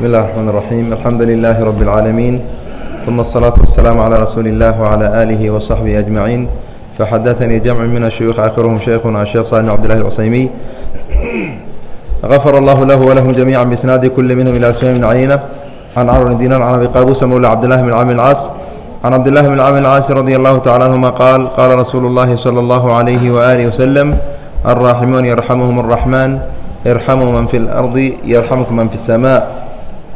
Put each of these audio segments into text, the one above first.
بسم الله الرحمن الرحيم الحمد لله رب العالمين ثم الصلاة والسلام على رسول الله وعلى آله وصحبه أجمعين فحدثني جمع من الشيوخ آخرهم شيخنا الشيخ صالح عبد الله العصيمي غفر الله له ولهم جميعا بإسناد كل منهم إلى أسفل بن عيينة عن عمرو بن دينار عن أبي قابوس مولى عبد الله بن عامر العاص عن عبد الله بن عامر العاص رضي الله تعالى عنهما قال قال رسول الله صلى الله عليه وآله وسلم الراحمون يرحمهم الرحمن ارحموا من في الأرض يرحمكم من في السماء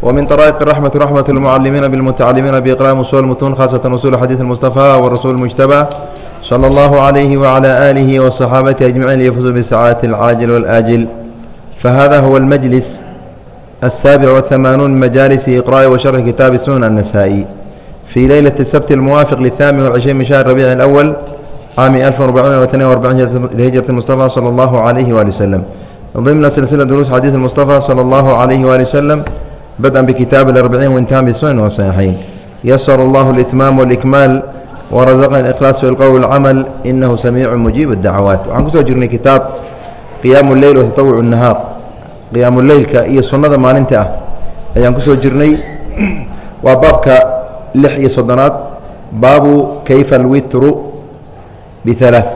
ومن طرائق الرحمة رحمة المعلمين بالمتعلمين بإقرام أصول المتون خاصة أصول حديث المصطفى والرسول المجتبى صلى الله عليه وعلى آله وصحابته أجمعين ليفوزوا بسعادة العاجل والآجل فهذا هو المجلس السابع والثمانون من مجالس إقراء وشرح كتاب السنن النسائي في ليلة السبت الموافق للثامن والعشرين من شهر ربيع الأول عام 1442 لهجرة المصطفى صلى الله عليه وآله وسلم ضمن سلسلة دروس حديث المصطفى صلى الله عليه وآله وسلم بدءا بكتاب الأربعين وانتهى بالسنن والصحيحين يسر الله الإتمام والإكمال ورزقنا الإخلاص في القول والعمل إنه سميع مجيب الدعوات waxaan kusoo jirnay kitaab qiyaamu اleyl watatawuc الnahaar qiyaamu leylka iyo sunnada maalinta ah ayaan kusoo jirnay waa baabka lix iyo soddonaad baabu kayfa alwitru bihalaaث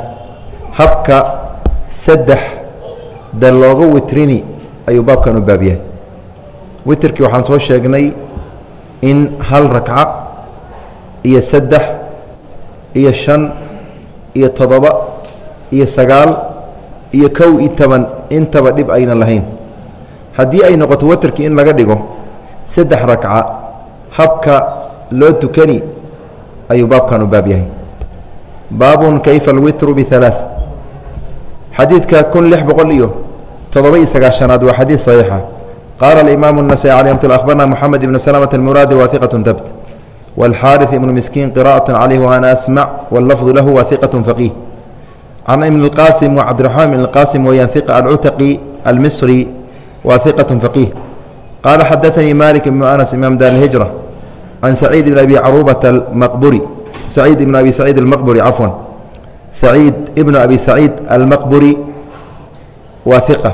habka saddex da looga witrini ayuu baabkan u baab yahay witrkii waxaan soo sheegnay in hal rakca iyo saddex iyo shan iyo toddoba iyo sagaal iyo kow iyo toban intaba dhib aynan lahayn. Haddii ay noqoto witrkii in laga dhigo saddex rakca habka loo tukani ayuu baabkan u baab yahay. Baabun kayfa alwitru bihalaaث xadiidka kun lix boqol iyo toddoba iyo sagaashanaad waa xadiid saxiixa qaala alimaamu النasai alي mt akhbarna moxamed ibn slmة اlmuraadi wahiqaة tabt wاlxaariث ibnu miskiin qira'aة calayh waana asmac wاllafظu lahu wahiqaة faqiih can ibn اlqasim wcabdiraxmaan ibn اlqasim weyaan hiqa alcutaqi almisri wahiqaة faqiih qaala xadaanii malik ibnu anas imaam dar اlhijra can saciid ibn abi carubata almaqburi saciid ibn abi saciid almaqburi cafwan saciid ibn abi saciid almaqburi waa hiqa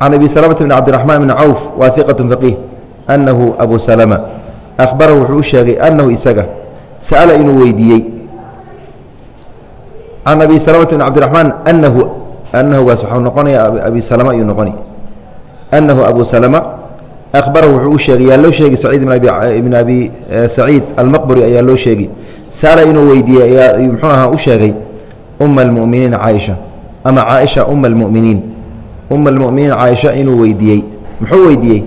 can abi salamata bn cabdiraxmaan bn cawf waa hiqatu faqiih annahu abu salama ahbarahu wuxuu u sheegay annahu isaga sa'ala inuu weydiiyey can abi salamata bn cabdiraxmaan anahu anahugaas waxau noqonaya abi salama ayuu noqoni annahu abu salama ahbarahu wuxuu u sheegay yaa loo sheegay saciid ibn abi saciid almaqburi ayaa loo sheegay sa'ala inuu weydiiyey ayaa muxuu ahaa u sheegay uma almu'miniin caaisha ama caaisha uma almu'miniin uma almu'miniin caaisha inuu weydiiyey. Muxuu weydiiyey?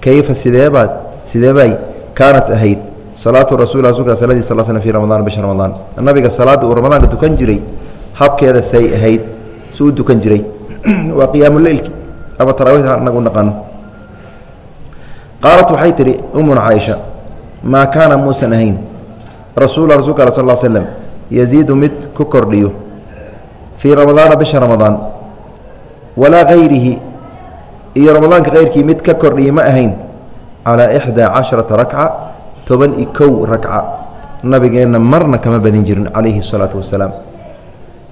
Kayfa sideebaad sideebay kaanat ahayd salaatu rasul rasulka saladii sal slm fi ramadaan bisha ramadaan nabiga salaadda uu ramadaanka tukan jiray habkeeda say ahayd si u tukan jiray. Waa qiyaamuleylki ama taraawiixda anagu naqano qaalat waxay tidhi umuna caaisha maa kaana muusan ahayn. Rasuula rasulka al sal slm yaziidu mid ku kordhiyo fii ramadaana bisha ramadaan walaa hayrihi iyo ramadaanka kayrkii mid ka kordhiya ma ahayn calaa ixdaa casharata rakca toban iyo kow rakca. Nabigeenna marna kama badin jirin calayhi الsalaatu wasalaam.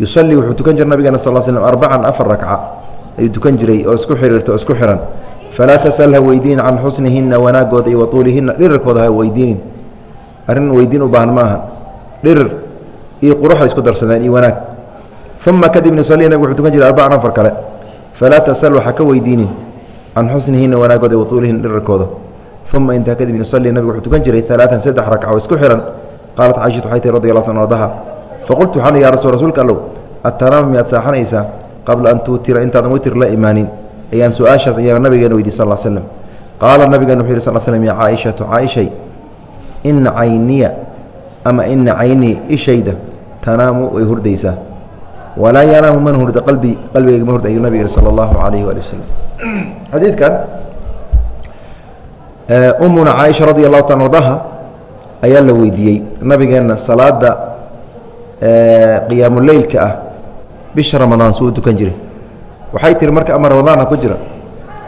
Yusalii wuxuu tukan jiray nabigeena sal slm arbacan afar rakca. Ayuu tukan jiray oo isku xiriirta oo isku xihan falaa tasal ha weydiin can xusnihina wanaagooda iyo watuulihina dhirirkooda ha weydiinin. Arrin weydiin u baahan ma aha dhirir iyo quruxa isku darsadeen iyo wanaag. Uma kadib nusalii nabig wuxuu tukan jiray arbacan afar kale falaa tasal waxa ka weydiinin can xusnihina wanaagooda watuulihina dhirirkooda uma intaa kadib nusalii nabig wuxuu tukan jiray alaaan saddex rakca oo isku xihan qaalat caaishatu waxay radi allah ta ardaha faqultu waxaan ya rasul rasuulka allow atanaama miyaad saaxanaysaa qabla an tuutira intaadan witr la imaanin ayaan su'aashaas ayaa nabigeena weydiy sal slm qaala nabigeena wuxuu yih sal slm ya caaishatu caaishay ina cayniya ama ina caynii ishayda tanaamu way hurdaysaa walaa yanaamu man hurda qalbi qalbigayga ma hurda ayuu nabig yihi sala allahu calayhi waali wasalam xadiidkan umuna caaisha radi allahu taala ardaha ayaa la weydiiyey nabigeenna salaada qiyaamuleylka ah bisha ramadaan suu u tukan jiray. Waxay tihi marka ama ramadaan ha ku jira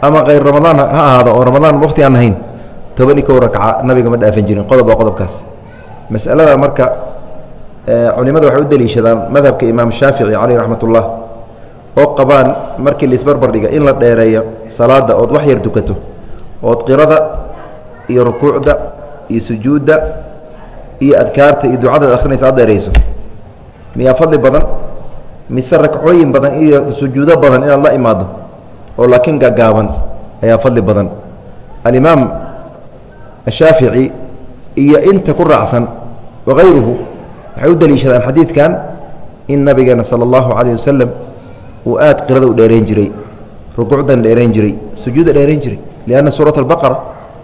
ama kayr ramadaan ha ahaado oo ramadaan wakti aan ahayn toban iyo kow rakca nabiga ma dhaafan jirin qodob waa qodobkaas. Masalada marka culimada waxay u deliishadaan madhabka imaam shaafici caleyh raxmat ullah oo qabaan markii laisbarbar dhiga in la dheereeyo salaada ood wax yar tukato ood qirada iyo rukuucda iyo sujuudda iyo adkaarta iyo ducadaad akhrinaysa ad dheerayso. Miyaa fadli badan mise rakcooyin badan iyo sujuudo badan inaad la imaado oo laakiin gagaaban ayaa fadli badan. Alimaam ashaafici iyo inta ku raacsan wakayruhu waxay u deliishadaan xadiidkan in nabigeena sala allahu calayh wasalam uu aad qirada u dheerayn jiray rukuucdan dheerayn jiray sujuudda dheerayn jiray. Lianna suurat albaqara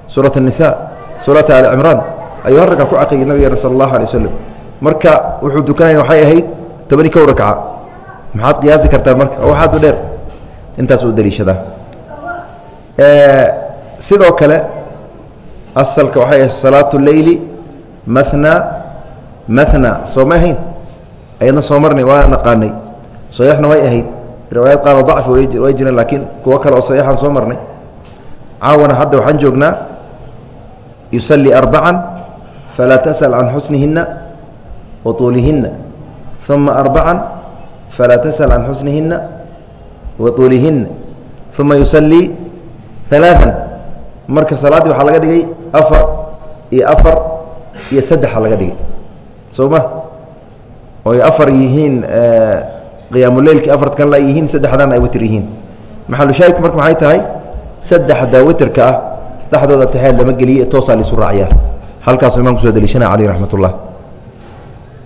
suurat الnisa suurata ali cimraan ayuu harraka ku caqiyay nabigeena sala allahu alay wasalam marka wuxuu dukanaya waxay ahayd tobani kow rakca maxaad qiyaasi kartaa marka? Waxaad u dheer. Intaas u deliishadaa sidoo kale asalka waxay ahayd salaatu leyli mahna mana sooma ahayn? Ayadna soo marnay waa naqaanay. Saxiixna way ahayd. Riwaayad qaaroo dacfi way jireen laakiin kuwo kale oo saxiixan soo marnay. Caawana hadda waxaan joognaa yusalii arbacan falaa tasأal can xusnihinna wa tuulihinna. Uma arbacan falaa tasأal can xusnihinna wa tuulihinna. Uma yusalii alaaan marka salaaddii waxaa laga dhigay afar iyo afar iyo saddexa laga dhigay soo ma? Oy afar yihiin qiyaamuleylki afarta kan la yihiin saddexdan ay witr yihiin. Maxalushaahidka marka maxay tahay? Saddexda witrka ah dhexdooda taxeed lama geliye toosaa laisu raaciyaa halkaasuu imaan ku soo deliishanaya caleyh raxmat ullah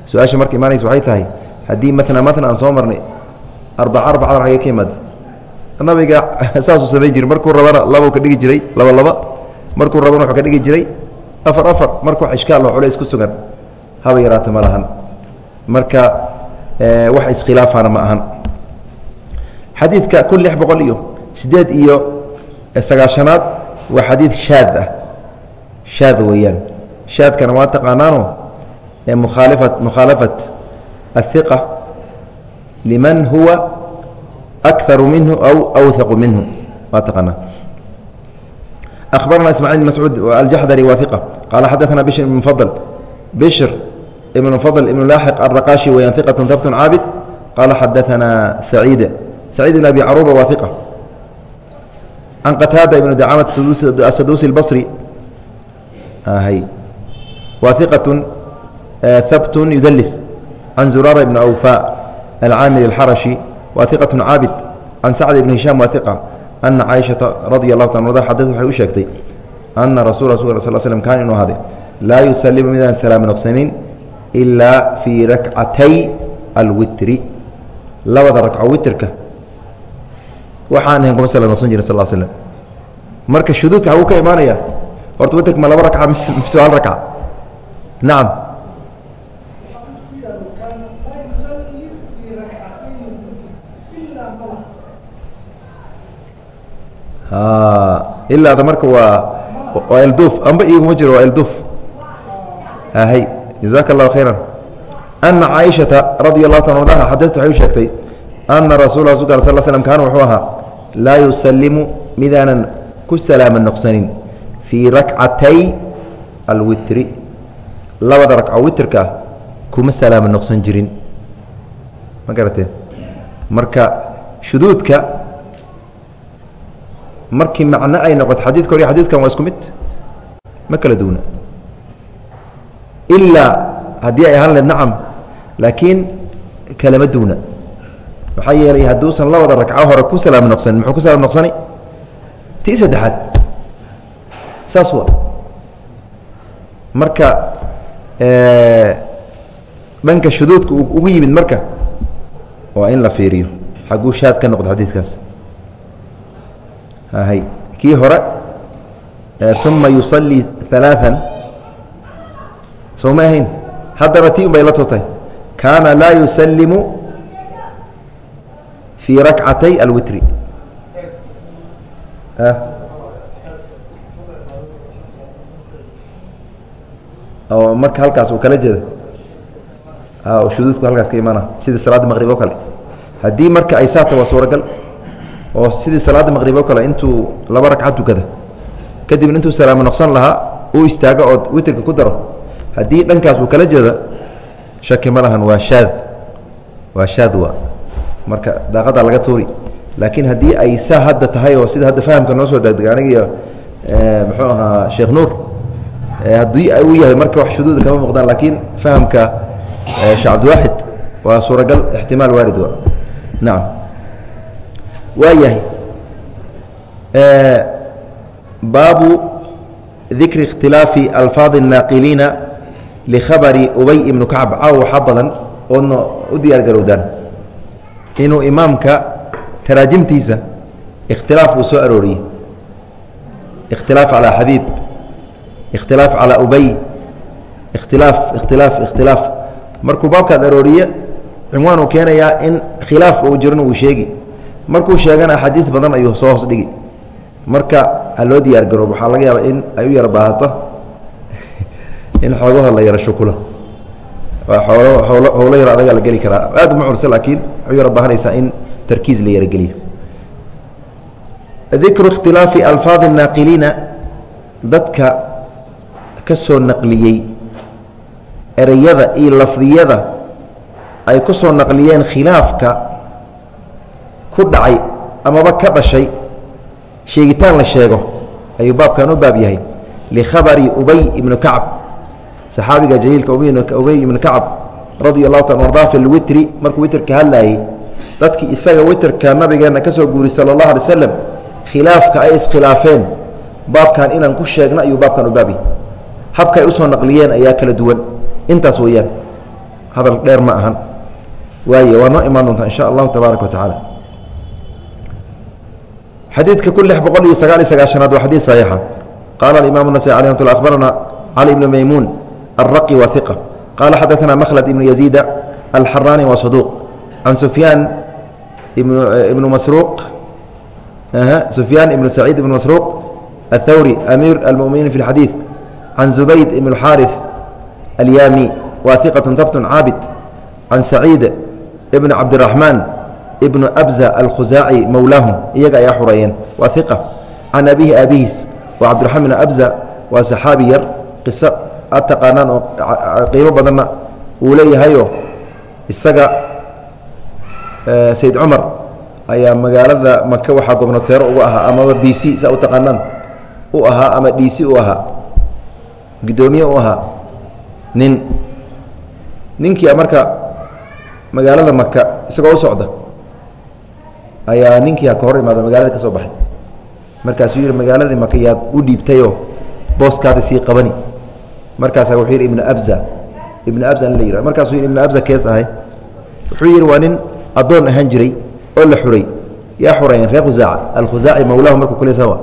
su'aasha marka imaanaysa waxay tahay haddii matna matna aan soo marnay arbaca arbacada xagee ka yimaada nabiga saasuu samayn jiray. Markuu rabana labau ka dhigi jiray laba laba. Markuu rabana wuxuu ka dhigi jiray afar afar. Marka wax ishkaal oo culays ku sugan haba yaraata ma lahan. Marka eh, wax iskhilaafana ma ahan. Xadiidka kun lix boqol iyo sideed iyo sagaashanaad waa xadiid shaad ah. Shaad weeyaan. Shaadkana waa taqaanaano mukhaalia mukhaalafat aلhiqa liman huwa akaru minhu aw awhaqu minhu. Waa taqaanaa. Akhbarana ismacil bn mascuud aljaxdari waa iqa qaala xadaana bishr bn بن مفضل بن لاحق الرقاشي ويان ثقة ثبت عابد قال حدثنا سعيد سعيد بن أبي عروبة واثقة عن قتادة بن دعامة السدوسي البصري آه هي واثقة آه ثبت يدلس عن زرارة بن أوفاء العامل الحرشي وثقة caabid can sacd ibn hishaam waa iqa ana caaishaةa radi اlahu ta arda xadad waxay u sheegtay ana rasul rasul sl slm kaana inuu ahaaday laa yusalimu midaan salaam noqsanin ilaa fii rakcatay alwitri. Labada ragco witrka waxaan ahayn kuma sala noqsan jirin sal slm marka shuduudka haguu ka imaanaya horta witrka ma laba ragca mise hal ragca nacam ilaada marka waa elduf amba iguma jiro waa elduf hay jaزaka الlahu khayra ana caaishaةa radi الlahu ta anha xadadtu waxay u sheegtay ana rasuul rasulka al sl slm kaana wuxuu ahaa laa yusalimu midaanan ku salaama noqsanin fii rakcatay alwitri labada ragco witrka ah kuma salaama noqsan jirin ma garateen marka shuduudka markii macno ay noqoto xadiidka hor iyo xadidkan waa isku mid ma kala duuna ilaa haddii ay ahaan leed nacam laakiin kalama duuna maxaa yeelay hadduusan la wada hore ku salaam noqsanin muxuu ku salaam noqsani tii saddexaad saas wa marka dhanka shuduudka ugu yimid marka waa in la fiiriyo xagguu shaad ka noqdo xadiidkaas hay kii hore uma yusalii alaaثa soo ma ahayn haddana ti un la totay kaana laa yusalimu fii rakcatay alwitri. Marka halkaas uu kala jeeda shuduudku halkaas ka imaana sida salaadda maqrib oo kale. Haddii marka ay saata waa suuragal oo sidii salaada maqrib oo kale intuu laba ragca tukada kadibna intuu salaamo noqsan lahaa uu istaago oo witrka ku daro haddii dhankaas uu kala jeeda shaki ma lahan waa shaad waa shaad waa marka daaqadaa laga tuuri laakiin haddii ay saa hadda tahay oo sida hadda fahamka noo soo degdega aniga iyo muxuu ahaa sheekh nuur haddii uu yahay marka wax shuduuda kama muuqdaan laakiin fahamka sheekh cabdiwaaxid waa suuragal ixtimaal waarid wa nacam waa yahay baabu dikri اkhtilaafi alfaadi الnaaqiliina likhabari ubay ibnu kacb caaw waxaa badan oodna u diyaar garowdaan inuu imaamka taraajimtiisa ikhtilaaf uu soo arooriyey ikhtilaaf calaa xabiib ikhtilaaf calaa ubay ikhtilaaf ikhtilaaf ikhtilaaf markuu baabkaad arooriye cinwaan keenayaa in khilaaf uu jirin uu sheegi markuu sheegana axaadiis badan ayuu soo hoos dhigi marka ha loo diyaar garoob waxaa laga yaabaa in ay u yara baahato in xoogaho la yaro shukulo howlo yaro adagaa la geli karaa. Aad uma cursa laakiin waxay u yara baahanaysaa in tarkiis la yarogeliyo dikru ikhtilaafi alfaadi الnaaqiliina dadka ka naqliyey ereyada iyo lafdiyada ay ku naqliyeen khilaafka ku dhacay amaba ka dhashay sheegitaan la sheego ayuu baabkan u baab yahay. Likhabari ubay ibnu kacb saxaabiga jaliilka ubay ibnu kacb radia allahu taala arda fi lwitri markuu witrka hadlaayey dadkii isaga witrka nabigeenna ka guuriy sala اllahu alay slam khilaafka ay iskhilaafeen. Baabkan inaan ku sheegno ayuu baabkan u baabyahy habka ay u soo naqliyeen ayaa kala duwan. Intaas weeyaan hadal dheer ma ahan. Waay waa noo imaan doontaa insha allahu tabaaraka wa xadiidka kun lix boqol iyo sagaal iyo sagaashanaad waa xadiid saxiixa. Qaala alimaam nasai alي mat akhbarana cali ibnu maymuun alraqi wa iqa qaala xadaثana makhlad ibnu yaziida alxaraani wa saduuq can sufyaan ibnu masruuq sufyaan ibnu saciid ibnu masruuq aلthawri amiir almuminiin fi اlxadiid can zubayd ibn اxaariث alyaami wa iqaة tabt caabid can saciid ibn cabdiraxmaan ibnu abza alkhusaaci mowlaahum iyaga ayaa xureeyeen waa iqa can abihi aabihiis waa cabdiraxmaan bn abza waa saxaabi yar qiso aad taqaanaan oo qiimo badanna uu leeyahayoo isaga sayd cumar ayaa magaalada maka waxaa gobnoteero ugu ahaa amaba b c saa u taqaanaan u ahaa ama d c u ahaa guddoomiye u ahaa nin ninkii marka magaalada maka isagoo u socda ayaa ninkii ka hor imaada magaalada ka soo baxay. Markaasuu yihi magaaladii maka yaad u dhiibtayoo booskaada sii qabani markaasaa wuxuu yidhi ibnu abza. Ibnu abza in la yihah markaasuu ibnu abza kees ahay. Wuxuu yidhi waa nin addoon ahaan jiray oo la xuray. Yaa xureeyeen reer khusaaca alkhusaaci mawlaahu markuu kule sawa.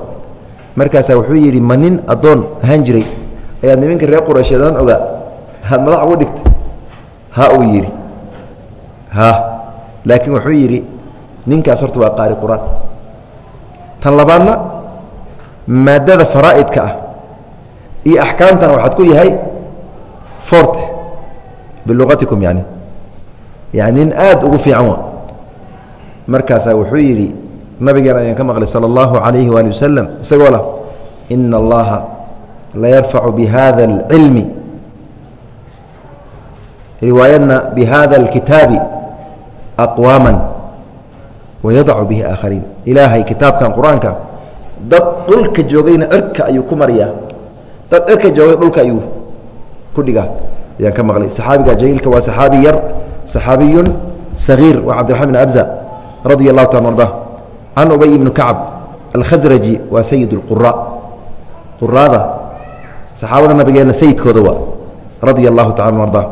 Markaasaa wuxuu yidhi ma nin addoon ahaan jiray. Ayaad niminka reer quraysheedan ogaa. Had madax ugu dhigtay ha uu yidhi. Ha. Laakiin wuxuu yidhi ninkaas horta waa qaari qur'aan. Tan labaadna maadada faraa'idka ah iyo axkaamtana waxaad ku yahay fort biluqatikum yani yani nin aad ugu fiican wa markaasaa wuxuu yidhi nabigeena ayaan ka maqlay salى اllahu عalayhi waali wasalam isagoo lah ina allaha layarfacu bihada اlcilmi riwaayadna bihada اlkitaabi aqwaama wayadacu bihi aakhariin ilaahay kitaabkan qur-aanka dad dhulka joogayna cirka ayuu ku mariyaa dad cirka joogay dhulka ayuu ku dhigaa. Ayaan ka maqlay. Saxaabiga jaliilka waa saxaabi yar saxaabiyun sagiir waa cabdiraxman bn abza radia allahu taala arda can ubay ibni kacb alkhasraji waa sayid اlqura quraada saxaabada nabigeenna sayidkooda waa radia allahu tacala arda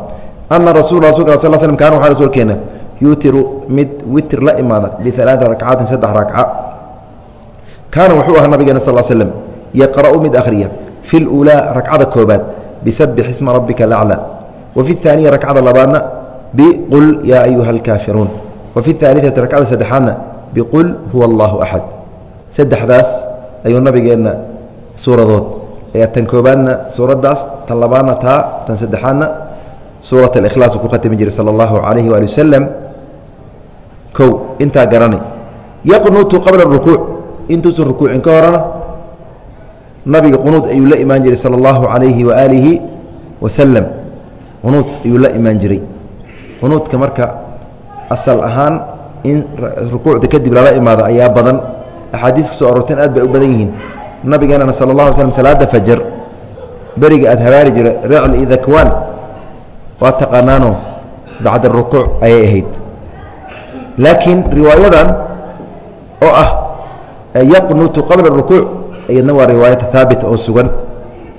ana rasul rasulka sal slm kaana waxaa rasuulkeena yuutiru mid witr la imaada bialaaa rakcaatin saddex rakca kaana wuxuu ahaa nabigeena sal slm yaqra'u mid akhriya fi اlulaa rakcada koobaad bisabix isma rabbika laclى wa fi اaaniya rakcada labaadna biqul yaa ayuha اlkaafiruun wa fi اaaliثati rakcada saddexaadna biqul huwa allahu axad saddexdaas ayuu nabigeenna suuradood ayaa tan koobaadna suuraddaas tan labaadna taa tan saddexaadna suurat اlikhlaas ku khatami jiray salى اllahu عalayhi waali wasalam kow intaa garanay yaqnutu qabla rukuuc intuusan rukuucin ka horana nabiga qunuud ayuu la imaan jiray sala allahu calayhi waaalihi wasalam qunuud ayuu la imaan jiray. Qunuudka marka asal ahaan in rukuucda kadib lala imaado ayaa badan. Axaadiis ku soo aroorteen aad bay u badan yihiin. Nabigeenana sala allah alay slm fajar beriga aada habaari jira ricl iyo waa taqaanaano bacda rukuuc ayay ahayd. Laakiin riwaayadan oo ah yaqunutu qabla rukuuc iyadna waa riwaayata haabita oo sugan.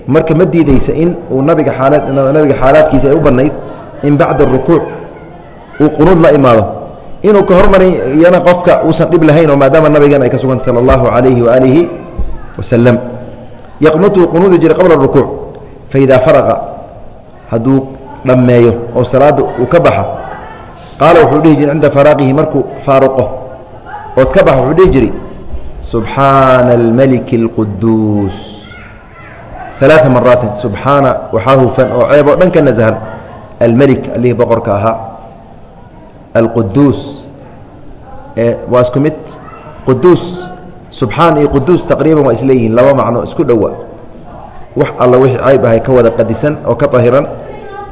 Marka ma diideysa in uu nabiga xaalaad nabiga xaalaadkiisa ay u bannayd in bacda rukuuc uu qunuud la imaado. Inuu ka hormari iyana qofka uusan dhib lahayn oo maadaama nabigan ay ka suganta sala allahu calayhi waaalihi wasalam yaqnutu qunuudi jira qabla rukuuc faidaa faraqa hadduu dhammeeyo oo salaadda uu ka baxa qaala wuxuu dhihi jiri cinda faraaqihi markuu faaruqo ood ka baxa wuxuu dhihi jiri subxaana almeliki اlquduus alaa maraatin subxaana waxaa hufan oo ceeb oo dhan ka nasahan almelik allihii boqorka ahaa. Alquduus e, waa isku mid. Quduus subxaan iyo quduus taqriiban waa isleeyihiin. Laba macno isku dhowa wax alla wixii cayb ahay ka wada qadisan oo ka dahiran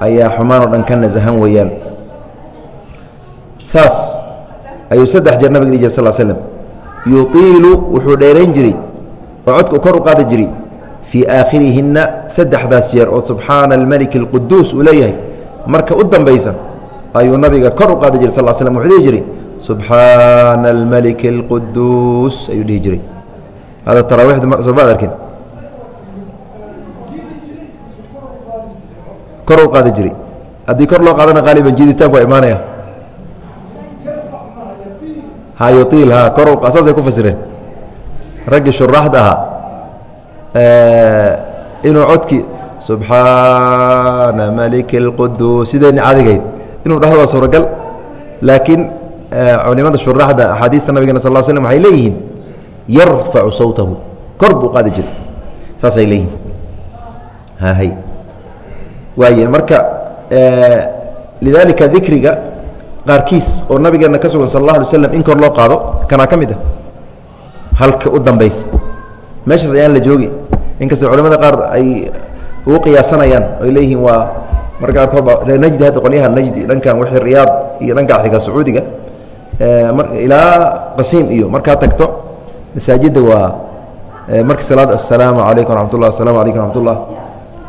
ayaa xumaan oo dhan ka nasahan weeyaan. Saas ayuu saddex jeer nabig dhihi jir sal slm yuiilu wuxuu dheerayn jiray oo codka u kor u qaadi jiray fii aakhirihinna saddexdaas jeer oo subxaana almeliki اlquduus uu leeyahay marka u dambaysa ayuu nabiga kor u qaadi jiray sal slm wuxuu dhihi jiray subxaana almeliki اlquduus ayuu dhihi jiray. Hada taraawiixda soo maad arkin. Kor u qaadi jiray. Haddii kor loo qaadana qaaliban jiiditaanku waa imaanaya hayuiil ha kor saasay ku fasireen. Raggii shuraaxda ahaa inuu codki subxaana maliki اlquduus sidayna cadigayd inuu dhahdo suuragal laakiin culimada shuraaxda axaadiista nabigena sal slm waxay leeyihiin yarfacu sawtahu. Kor buu qaadi jiray. Saasay leeyihiin. Hay. Waay marka lidaalika dikriga qaarkiis oo nabigeena ka sugan sal اla alay slam in kor loo qaado kanaa ka mid ah? Halka u dambaysa. Meeshaas ayaan la joogi. Inkastoo culamada qaar ay ugu qiyaasanayaan oy leeyihiin waa marka qaarkoodba reer najdi hadda qolyaha najdi dhankan wixii riyaad iyo dhankaa xiga sacuudiga ilaa qasiim iyo markaa tagto masaajidda waa marka salaad assalaamu calaykum raxmat ullah calaykum raxmat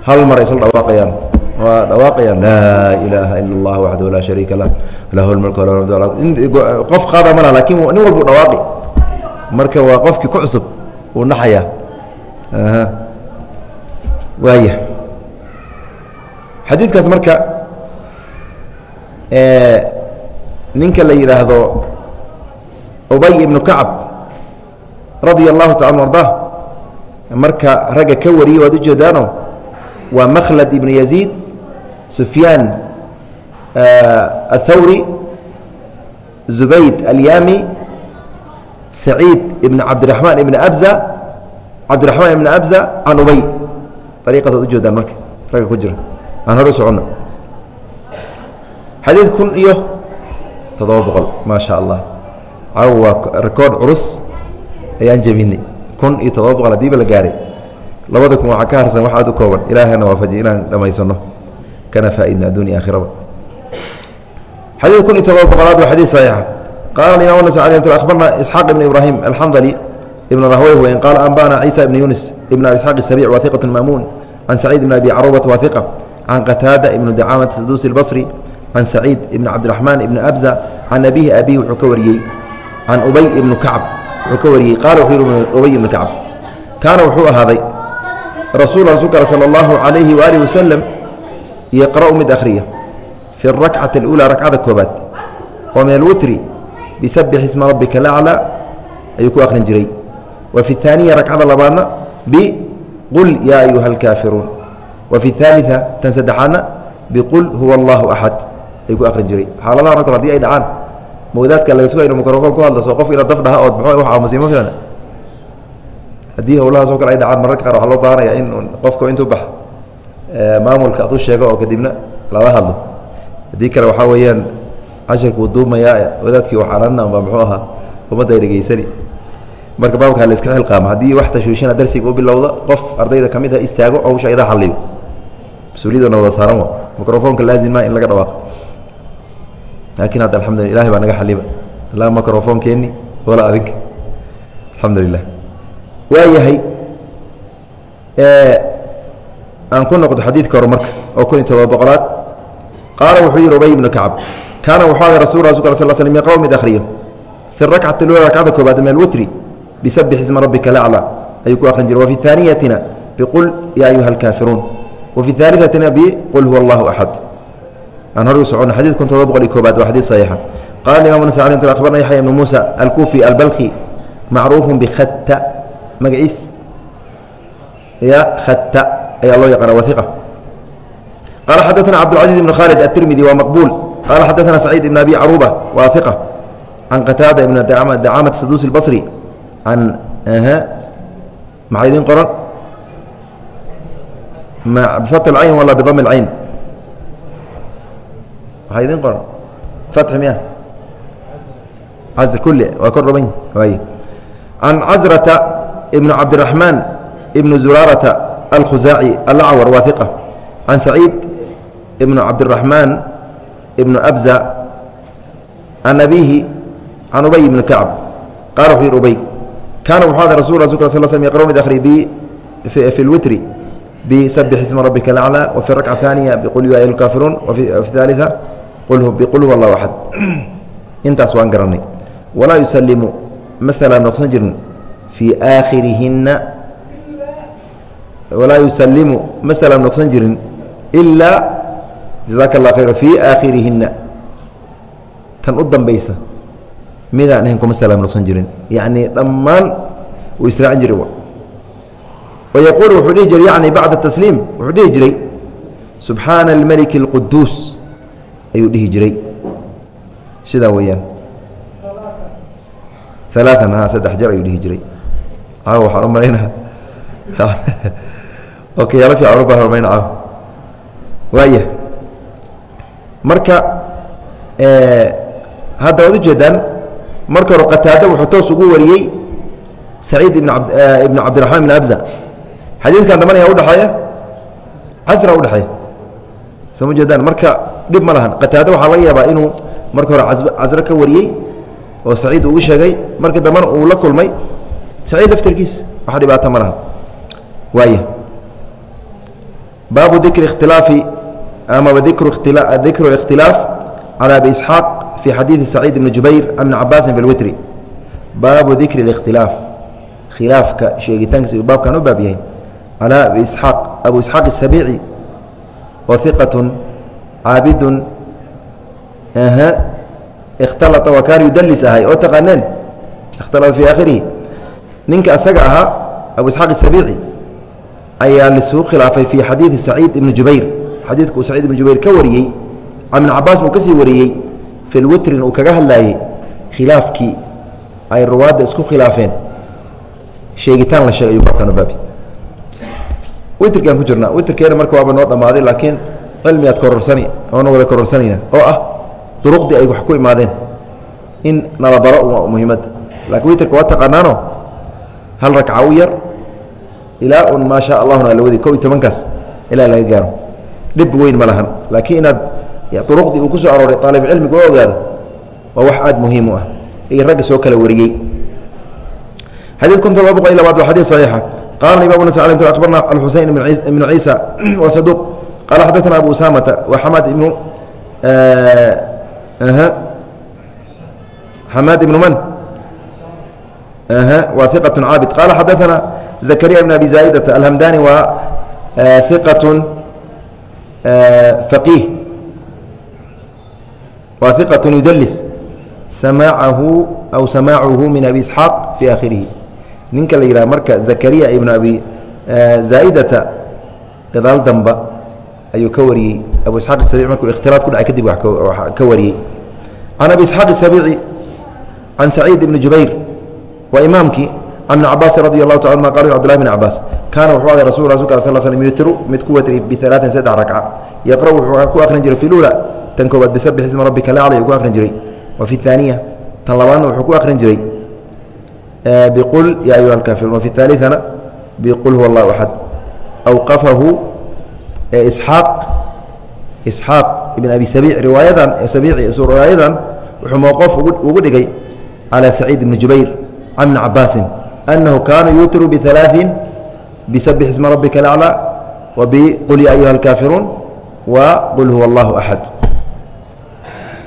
hal mar ay isla dhawaaqayaan waa dhawaaqayaan laa ilaaha ila اllah waxdahu laa shariika lah. Lahu lmulk qof qaada ma laha laakiin nin walbuu dhawaaqi. Marka waa qofkii ku cusub uu naxaya. Waaya xadiidkaas marka ninka la yidhaahdo ubay ibnu kacab radia allahu taala arda marka ragga ka wariyey waad ujeedaano waa makhlad ibnu yaziid sufyaan athawri zubayd alyami saciid ibn cabdiraxmaan ibn abza cabdiraxmaan ibn abza can ubay ariiqadood ujeedaan marka ragga ku jira aan hore soconno xadiid kun iyo toddoba boqol maa sha allah caw waa rekoord culus ayaan jebinay kun iyo toddoba boqol hadiiba la gaaray labada kun waxaa ka harsan wax aad u kooban ilaahana waafaji inaan dhammaysano kana faaidna adunya akhiraba. Xadii kun iyo todoba boqolaad waa xadii saxiixa. Qaala alimam anas alay mt wasalam yaqra'u mid akhriya fi اrakcati اlأulى rakcada koobaad oo min alwitri bisabix isma rabbika laclى ayuu ku akhrin jiray wa fi اثaaniya rakcada labaadna biqul yaa ayuha اlkaafiruun wa fi اثaaliثa tan saddexaadna biqul huwa اllahu axad ayuu ku akhrin jiray xaaladahan o kale hadii ay dhacaan mawdaadka laga suga inu mikrofon ku hadlaso qof ina daf dhaha ood mxu wax aamusiy ma filan haddii howlahaas o kale ay dhacaan mararka qaar waxaa loo baahanaya in qofka intuu bax maamulka ad u sheego oo kadibna lala hadlo. Haddii kale waxaa weeyaan cashirkuu duumayaa wadaadkii waxaanana ba muxuu ahaa ummadda ay dhegeysani. Marka baabkaa la iska xilqaama haddii wax tashwiishana darsiga u bilowda qof ardayda ka mid a istaago hawsha idaa xalliyo. Mas'uuliyadana wada saaran wa microfonka laazim maa in laga dhawaaqo. Laakiin hadda alxamdulila ilahay baa naga xaliba laa microfonkeeni walaa adinka. Alxamdu lilah waa yahay aan ku noqdo xadiidka hore marka oo kun iyo todoba boqolaad. Qaala wuxuu yihi ubay ibnu kacab kaana wuxuu aday rasul rasulka sal slm yaqra'u mid akhriyo fi rakcati lula rakcada koobaad min alwitri bisabix isma rabbika lacla ayuu ku akhrin jiray wa fi haaniyatina biqul yaa ayuha alkaafiruun. Wa fi haaliatina biqul huwa allahu axad aan hore u socono xadid kun todoba boqol iyo koobaad waa xadiid saxiixa. Qala imam nas alي abarna yaxya ibnu muusa alkufi albalki macruufu bikhatta magaciis. Ya khatta ayaa loo yaqaana waثiqa qala xadaثna cabdاlcaزiز ibn khaalid aلtirmidi waa maqbuul qala xadaثna saciid ibn abi caruba waa iqa can qataada ibn dacamat sadusi اlbصri can maxaa idin qoran bifat اlcayn wala bidam اlcayn maxaa idin qoran fatxi miya kuli waa kor dhaban waay can casrata ibn cabdiraxmaan ibn zuraarata alkhusaaci alacwar waa iqa can saciid ibn cabdiraxmaan ibn abza can abiihi can ubay ibn kacb qaala wuxuu yidhi ubay kaana wuxuu ada rasul rasulka sal slm yaqra'u mid akhri bi fi lwitri bisabix isma rabbika alaclى wa fi rakca ثaaniya biqul yu ayuha lkaafiruun wa fi ثaaliثa biqul huwa allahu axad intaas waan garanay walaa yusalimu masala noqsan jirin fii aakhirihinna walaa yusalimu masala noqsan jirin ilaa jazaaka allah khayra fii aakhirihinna. Tan u dambaysa midaan ahayn kuma salaam noqsan jirin. Yacni dhammaan uu israacin jiray wayaquulu wuxuu dhihi jiray yani bacda tasliim wuxuu dhihi jiray subxaana almeliki اlquduus ayuu dhihi jiray. Sidaa weeyaan. Alaaan ha saddex jeer ayuu dhihi jiray. Waxaan u malaynaa okayaalo fiican u baan hormayn caawa waaya marka hadda waad ujeedaan marka hore qataada wuxuu toos ugu wariyey saciid ibn ibn cabdiraxmaan ibn abza. Xadiidkan dhamanaya udhexeeya casra udhexeeya soo ma jeedaan? Marka dhib ma lahan. Qataada waxaa laga yaabaa inuu marka hore casro ka wariyey oo saciid ugu sheegay. Marka dambena uu la kulmay saciid laftirkiis wax dhibaato ma laha. Waay baabu dikri اkhtilaafi amaba dikru dikru اkhtilaaf calى abi isxaaq fi xadiidi saciid ibni jubayr ibni cabaasin fi lwitri baabu dikri اkhtilaaf khilaafka sheegitaankiisa uu baabkan u baab yahay calى abi isxaaq abu isxaaq الsabiici wa iqat caabidun اkhtalaa waa kaan yudalis ahay oo taqaaneen ikhtalaa fii aakhirihi ninka asaga ahaa abu isxaaq الsabiici ayaa lisuu khilaafay fii xadiidi saciid ibni jubayr. Xadiidka uu saciid ibn jubayr ka wariyey ibn cabaas uu ka sii wariyey fi lwitrin uu kaga hadlaayey khilaafkii ay ruwaadda isku khilaafeen. Sheegitaan la sheegay ayuu baabkan baabi. Witrkaan ku jirnaa. Witrkeena marka waaba noo dhammaaday laakiin cilmigaad kororsani oona wada kororsanayna oo ah duruqdii ay wax ku imaadeen in nala baro muhiimadda laakiin witrka waa taqaanaano hal rakca u yar ilaa un maa sha allahun alawadi ko iyo tobankaas ilaa laga gaaro. Dhib weyn ma lahan laakiin inaad duruqdii uu ku soo arooray aalibcilmiga u ogaado waa wax aad muhiim u ah. Iyo ragga soo kala wariyey zakariya bn abi zaaidata alhamdani waa iqatun faqiih waa iqatun yudalis samaacahu aw samaacuhu min abi isxaaq fii aakhirihi ninka la yidhaha marka zakariya ibnu abi zaaidata gadaal damba ayuu ka wariyey abu isxaq isabici markuu ikhtilaad ku dhacay kadib ka wariyey can abi isxaaq isabici can saciid ibni jubayr waa imaamkii an cabaasin radi alahu taala anma qal cbdulahi bn cabaas kaana wuxuu aday rasul rasulka sal slm yutiru mid ku watri bialaatin saddex ragca yaqra' wuxuu ku akhrin jiray fi lula tan koowaad bisabbix isma rabbika lacla ku akhrin jiray. Wa fi aaniya tan labaadna wuxuu ku akhrin jiray biqul yaa ayuha alkaafiruun wafi aaliana biqul huwa allahu axad awqafahu isxaaq isxaaq ibn abi sabiic riwaayadan sabiici riwaayadan wuxuu mowqof ugu dhigay calaa saciid ibni jubayr can cabaasin أnahu kaana yuutiru بثaلaaثin bisabix isma rabika الأعlى wa biqul ya ayuha alkaafiruun wa qul huwa allahu axad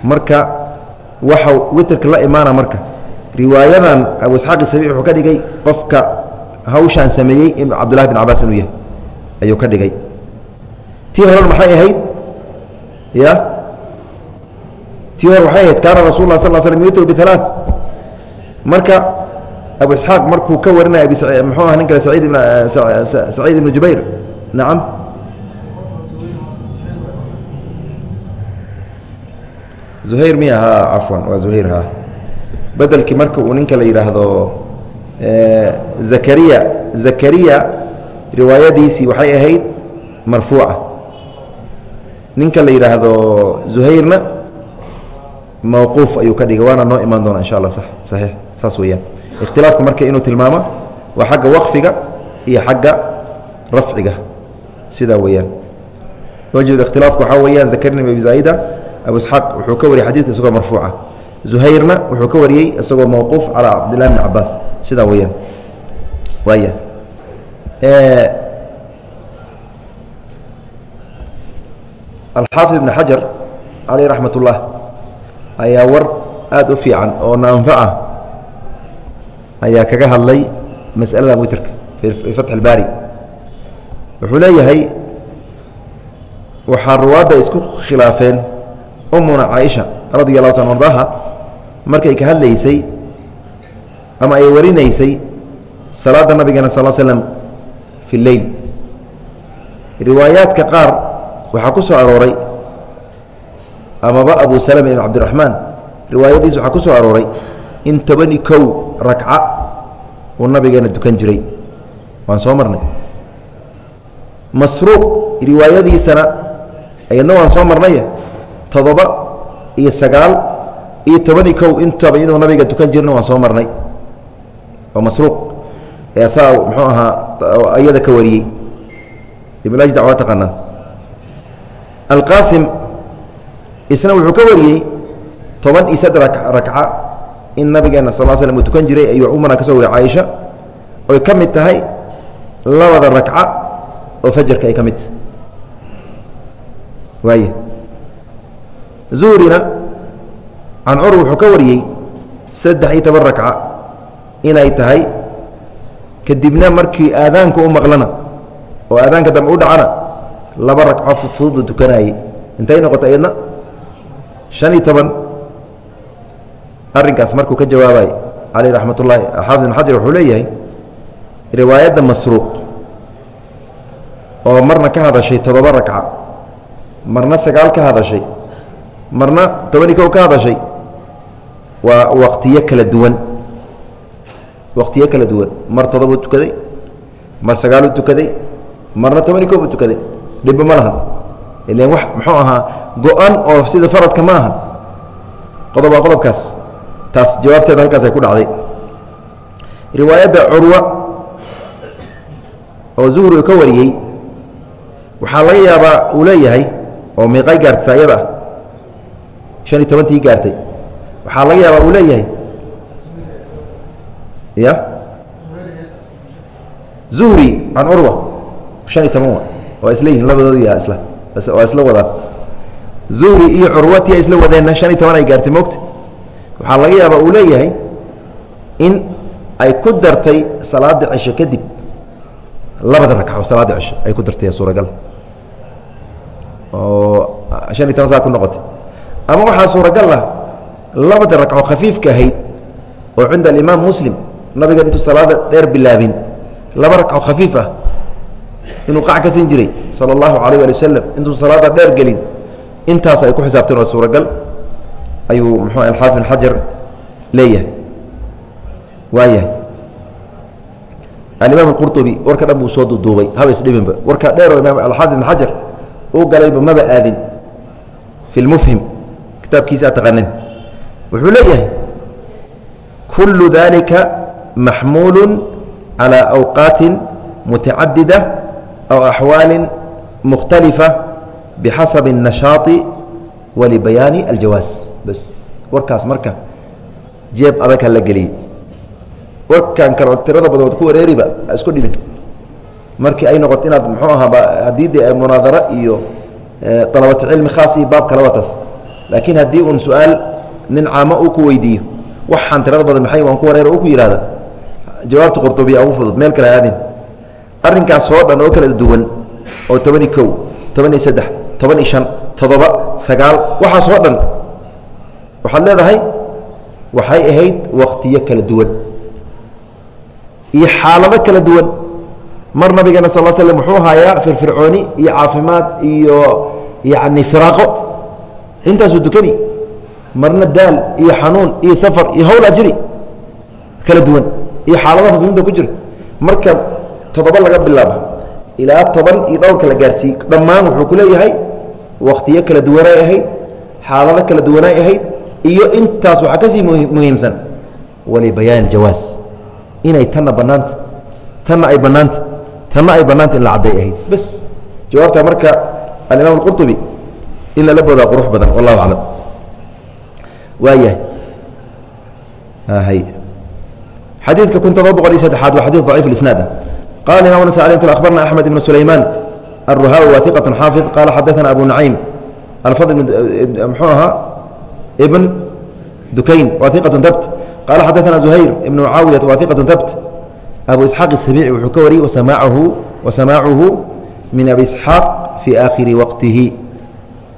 marka waxa witerka la imaana marka riwaayadan abu isxaaq isabiix wuxuu ka dhigay qofka hawshaan sameeyey cabdullahi bin cabaas inuu yahay ayuu ka dhigay tii horen maxay ahayd ya tii hore waxay ahayd kaana rasul lah sal slm yutru bialaa marka abu isxaaq markuu ka warinaya mxuu ah nin kale saciid saciid ibnu jubayr. Nacam zuhayr miya ha cafwan waa zuhayr ha. Bedelkii marka uu ninka la yidhaahdo zakariya zakariya riwaayadiisii waxay ahayd marfuuca. Ninka la yidhaahdo zuhayrna mawquuf ayuu ka dhigay waana noo imaan doona insha allah sa saxiix saas weeyaan ikhtilaafka marka inuu tilmaamo waa xagga waqfiga iyo xagga rafciga sidaa weeyaan wajh ikhtilaafku waxaa weeyaan zakariya abi zaida abu isxaaq wuxuu ka wariyey xadidka isagoo marfuuca zuhayrna wuxuu ka wariyey isagoo mawquuf calaa cabdillahi bn cabaas sidaa weeyaan waaya alxaafid ibn xajar caleyh raxmat ullah ayaa war aada u fiican oo naanfaca ayaa kaga hadlay mas'aladan witerka fii fatx اlbaari wuxuu leeyahay waxaa ruwaadda isku khilaafeen umuna caaisha radia allahu ta ardaaha markay ka hadlaysay ama ay warinaysay salaada nabigeena sal slm fi اleyl riwaayaadka qaar waxaa ku soo arooray amaba abu salama ibn cabdiraxmaan riwaayadiis waxaa ku soo arooray in tobani kow ragca uu nabigeena dukan jiray. Waan soo marnay. Masruuq riwaayadiisana ayadna waan soo marnay toddoba iyo sagaal iyo tobani kow intaba inuu nabiga dukan jirna waan soo marnay. Oo masruuq. Ee asaa muxuu ahaa iyada ka wariyey. Ibnajdac waa taqaanaan. Alqaasim isna wuxuu ka wariyey toban iyo saddex rakca in nabigeena sal slm uu tukan jiray ayuu umana ka soo wariy caaisha oy ka mid tahay labada rakca oo fajarka ay ka mid tahay waay zuhrina can cur wuxuu ka wariyey saddex iyo toban rakca inay tahay kadibna markii aadaanka u maqlana oo aadaanka dambe u dhacana laba ragco fudfudud uu tukanaayey intay noqotay iyadna شhan iyo toban arrinkaas markuu ka jawaabay caleyh raxmat ullaahi xaafid ibn xajar wuxuu leeyahay riwaayadda masruuq oo marna ka hadashay toddoba ragca marna sagaal ka hadashay marna toban iyo kow ka hadashay waa waqtiyo kala duwan. Waqtiyo kala duwan. Mar toddobuu tukaday mar sagaaluu tukaday marna toban iyo kow buu tukaday. Dhibba ma lahan. Ilan wax muxuu ahaa go-an oo sida faradka ma aha qodob waa qodobkaas taas jawaabteeda halkaas ay ku dhacday. Riwaayadda curwa oo zuhri ka wariyey waxaa laga yaabaa uu leeyahay oo miiqay gaartay ayada ah shan iyo tobantii gaartay. Waxaa laga yaabaa uu leeyahay. Ya? Zuhri can curwa shan iyo toban wa. Waa isleeyihin labadoodiya isla waa isla wadaan. Zuhri iyo curwati ay isla wadeenna shan iyo toban ay gaartay mogta waxaa laga yaabaa uu leeyahay in ay ku dartay salaada cisho kadib labada ragco salaada cisho ay ku dartay suuragal. Oo shan iyo toban saa ku noqotay. Ama waxaa suuragal ah labada ragco khafiifka ahayd oo cinda alimaam muslim nabiga intuu salaada dheer bilaabin laba ragco khafiif ah inuu qac ka jiray sala allahu calayh ali wasalam intuusan salaada dheer gelin intaas ay ku xisaabteen waa suuragal ayuu muxuu alxaafid ibn xajar leeyahay waayahay alimaam alqurطubi warka dhan buu soo duuduubay haba isdhibinba warka dheer oo imaam alxaafid ibn xajar uu galayba maba aadin fi lmufhim kitaabkiisa aad taqanin wuxuu leeyahay kullu dalika maxmuulu calى awqaati mutacadida aw axwaali mukhtalifa bixasabi الnashaaطi walibayaani aljawaas bas warkaas marka jeeb adag ha la geliyey warkan kale tirada badan waad ku wareeriba isku dhibin. Markii ay noqoto inaad muxuu ahaa haddii de munaadaro iyo dalabati cilmi khaas iyo baab kalaba taas laakiin haddii uun su'aal nin caamo uu ku weydiiyo waxaan tirada badan maxay waan ku wareer u ku yihahda jawaabta qurtubiya ugu fudud meel kale aadin. Arrinkaas oo dhan oo kala duwan oo toban iyo kow toban iyo saddex toban iyo shan toddoba sagaal waxaas oo dhan waxaad leedahay waxay ahayd waktiyo kala duwan iyo xaalado kala duwan. Mar nabigeena sal slm wuxuu hayaa firfircooni iyo caafimaad iyo yani firaaqo. Intaasuu dukani marna daal iyo xanuun iyo safar iyo hawl ajri kala duwan iyo xaaladaha muslimiinta ku jira. Marka toddoba laga bilaabo ilaa toban iyo dhowrka la gaarsiiye dhammaan wuxuu ku leeyahay waktiyo kala duwanay ahayd xaalado kala duwanay ahayd iyo intaas waxaa kasii muhiimsan walibayaan jawaas inay tanna banaanta tanna ay banaanta tanna ay banaanta in la cadday ahayd bas jawaabtaa marka alimaam اqurطubi in lala boodaa qurux badan wallahu aclam waayahay xadiidka kun todoba boqol iyo saddexaad waa xadيث ضaciif اisnaad qala imam nas abarna axmed ibn sulayman الruhaawi wa iqaة xaafid qala xadaثana abu nacaym alfadl mxuu ahaa ibn dukayn wa iqaة dabt qala xadaثana زuhayr ibn mucaawiyaةa wa iqaة dabt abu isxaaq الsabici wuxuu ka wariyey wasamaacuhu min abi isxaaq fii aakhiri waqtihi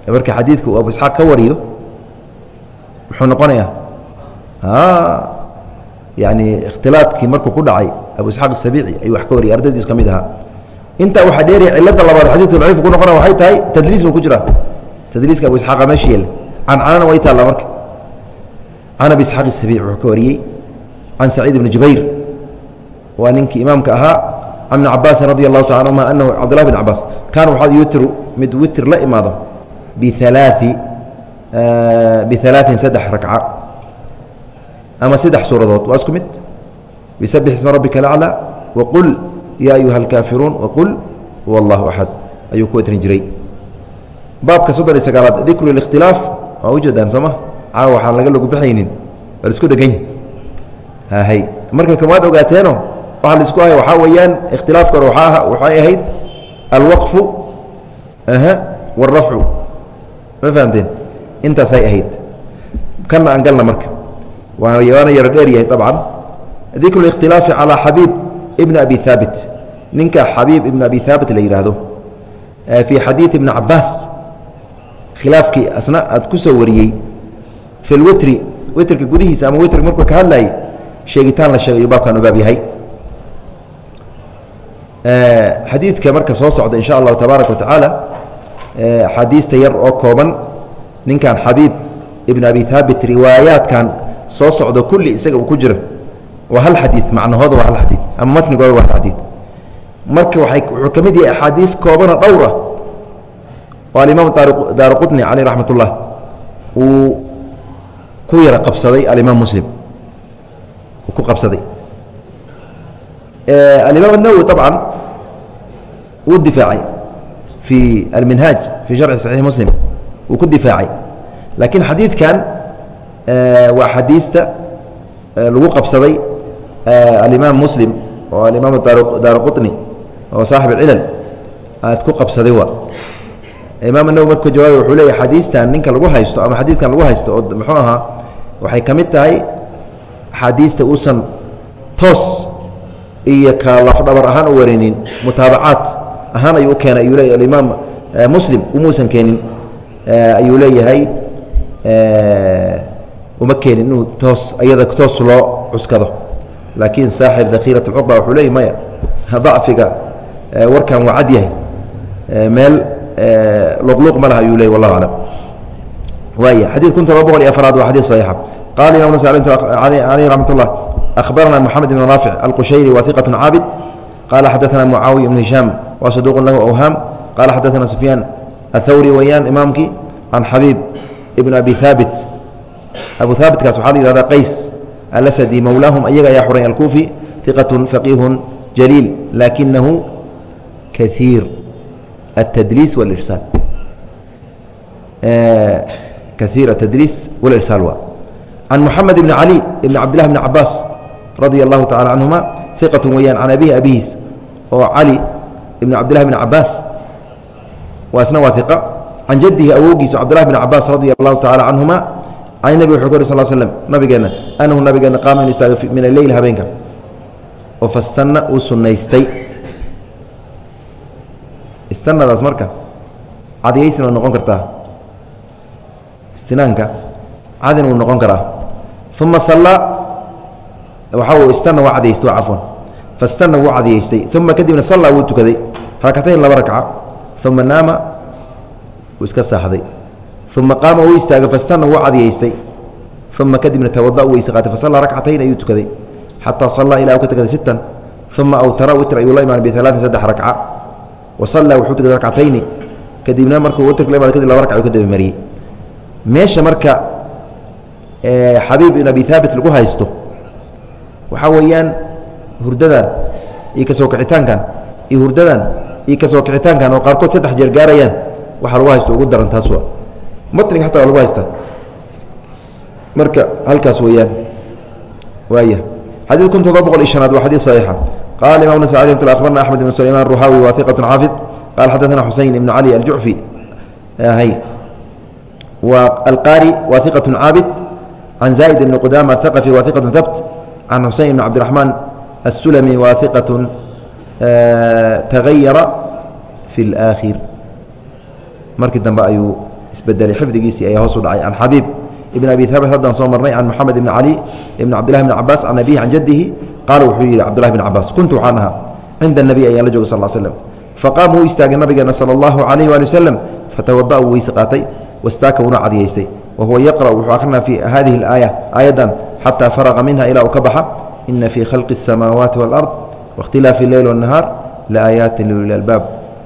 marka xadiidka uu abu isxaaq ka wariyo muxuu noqonayaa yani ikhtilaadkii markuu ku dhacay abu isxaaq asabici ayuu wax ka wariyay ardaydiisu ka mid ahaa intaa waxaa dheeraya cilada labaad xadidka daciif ku noqona waxay tahay tadliis buu ku jiraa tadliiska abu isxaaqa meesha yeela cancanana way taalla marka can abi isxaaq asabici wuxuu ka wariyey can saciid ibni jubayr waa ninkii imaamka ahaa can cabaasin radi allahu taala anhuma anahu cabdullah bn cabaas kaana waxaa yutru mid witr la imaado bialaai bialaain saddex ragca ama saddex suuradood waa isku mid bisabix isma rabbika alaclى waqul yaa ayuha alkaafiruun waqul huwa allahu axad ayuu ku wetrin jiray baabka soddon iyo sagaalaad dikru اlikhtilaaf waa ujeedaan sooma caawa waxaan laga lagu baxaynin waa la isku degany hay. Marka kamaad ogaateeno waxa la isku haya waxaa weeyaan ikhtilaafka hore waaa waxay ahayd alwaqfu aha waalrafcu ma fahamteen? Intaasay ahayd. Kana aan galna marka. Waana yaro dheer yahay dabcan. Dikru اlikhtilaafi calaa xabiib ibni abi haabit ninka xabiib ibn abi haabit la yidhaahdo fii xadiidi ibni cabaas khilaafkii asna aad ku soo wariyey fi witrka gudihiisa ama witrka markuu ka hadlayay sheegitaan la sheegay baabkan u yahay. Xadiidka marka soo socda in allahu tabaaraka wa tacaala axaadiista yar oo kooban ninkan xabiib ibn abi haabit riwaayaadkan soo socdo kulli isaga uu ku jiro. Waa hal xadii macnahooda waa hal xadii ama matnigooda waa hal xadii marka waay wuxuu ka mid yahay axaadiis koobana dhowra oo alimaam daara qutni caleyh raxmat ullah uu ku yara qabsaday alimaam muslim uu ku qabsaday alimaam الnawowi طabcan wuu difaacay fi alminhaaj fi sharxi saxiix muslim wuu ku difaacay laakiin xadiidkan waa xadiista lagu qabsaday alimaam muslim oo alimaam daara quطni oo saaxib اcilal aad ku qabsaday wa imaam nawwi markuu jawaabay wuxuu leeyahy xadiistan ninka lagu haysto ama xadiidkan lagu haysto oo muxuu ahaa waxay ka mid tahay axaadiista uusan toos iyo ka lafdhabar ahaan u warinin mutaabacaad ahaan ayuu u keenay ayuu leeyahy alimaam eh, muslim umuusan keenin eh, ayuu leeyahay eh, uma keenin inuu toos ayada toos loo cuskado. Laakiin saaxib dakhiirat alxuqba wuxuu leeyahy maya dacfiga warkan waa cad yahay meel luqluq ma laha ayuu ley wallahu aclam waaya xadid kun todoba boqol iyo afraad waa xadid saxiixa qala imam nasr aleyh raxmat ullah akhbarana moxamed ibn raafic alqushayri wa iqat caabid qala xadaثana mucaawiya ibnu hishaam wa saduq lahu awhaam qala xadaثana sufyaan athawri weeyaan imaamkii can xabiib ibn abi haabit abu haabitkaas waxaa la yihahda qays alasadi mowlaahum ayaga ayaa xuray alkuufi iqat faqiihun jaliil laakinahu kaiir kaثiir التdliis واlirsaal kaثiir التdliis واlirsaal wa can moxamed bn cali bn cabdillahi bn cabaas radia allahu tacala canhuma iqatu weyaan can abihi abihiis oo cali ibn cabdillahi bn cabaas waa isna waa iqa can jadihi awowgiisa cabdillahi bn cabaas radia allahu tacala canhuma can nabi wuxuu ka uri sal slm nabigeenna anahu nabigeena qaama inu istaaga min aleyl habeenka oo fastanna uu sunnaystay istanadaas marka cadiyaysna noqon kartaa istinaanka cadin wuu noqon karaa uma sallaa waxaa istana waa cadiyaysta cafwan fastana wuu cadiyaystay uma kadibna sallaa wuu tukaday rakatayn laba rakca uma naama wuu iska saaxday uma qaama wuu istaagay fastana wuu cadiyaystay uma kadibna tawada weyse qaatay fasallaa rakcatayn ayuu tukaday xataa sallaa ilaa u ka tukaday sittan. Uma awtara witr ayuu la imaanay bialaain saddex rakca wa sallaa wuxuu tukaday rakcatayni. Kadibna markuu witrka la imaado kadib laba rakca uu ka dabamariyey meesha marka xabiib ibn abi haabit lagu haysto waxaa weeyaan hurdadan iyo ka soo kicitaankan iyo hurdadan iyo ka soo kicitaankan oo qaarkood saddex jeer gaarayaan waxaa lagu haysto ugu daran taas waa matniga xataa waa lagu haystaa marka halkaas weeyaan waaya. Xadiid kun todoba boqol iyo shanaad waa xadiid saxiixa qala imam bn sacd abarna axmed ibn sulayman ruxaawi wa iqat xaafid qala xadana xuseyn ibn cali aljucfi alqari wa iqat caabid can zaid ibn qudama aaqafi wa iqat habt can xuseyn ibn cabdiraxmaan asulami wa iqat tagayara fi اlaakhir markii dambe ayuu isbedelay xifdigiisii ayaa hoos u dhacay can xabiib ibn abi habt haddaan soo marnay can moxamed ibn cali ibn cabdillahi bn cabaas can abihi can jadihi qaal wuxuu yidhi cbdulahi bn cabaas kuntu waxaan ahaa cinda nebiy ayaan la jooga sal slm faqaama wuu istaagay nabigeena sala allahu calayh waali wasalam fatawada'a wuu weyse qaatay wastaaka wuuna cadiyaystay wa huwa yaqra'u wuxuu akhrinaa fii hadihi alaaya aayaddan xataa faraqa minha ilaa uu ka baxa ina fii khalqi asamaawaati waalard waاkhtilaafi leyl wanahaar la aayaatin liuli albaab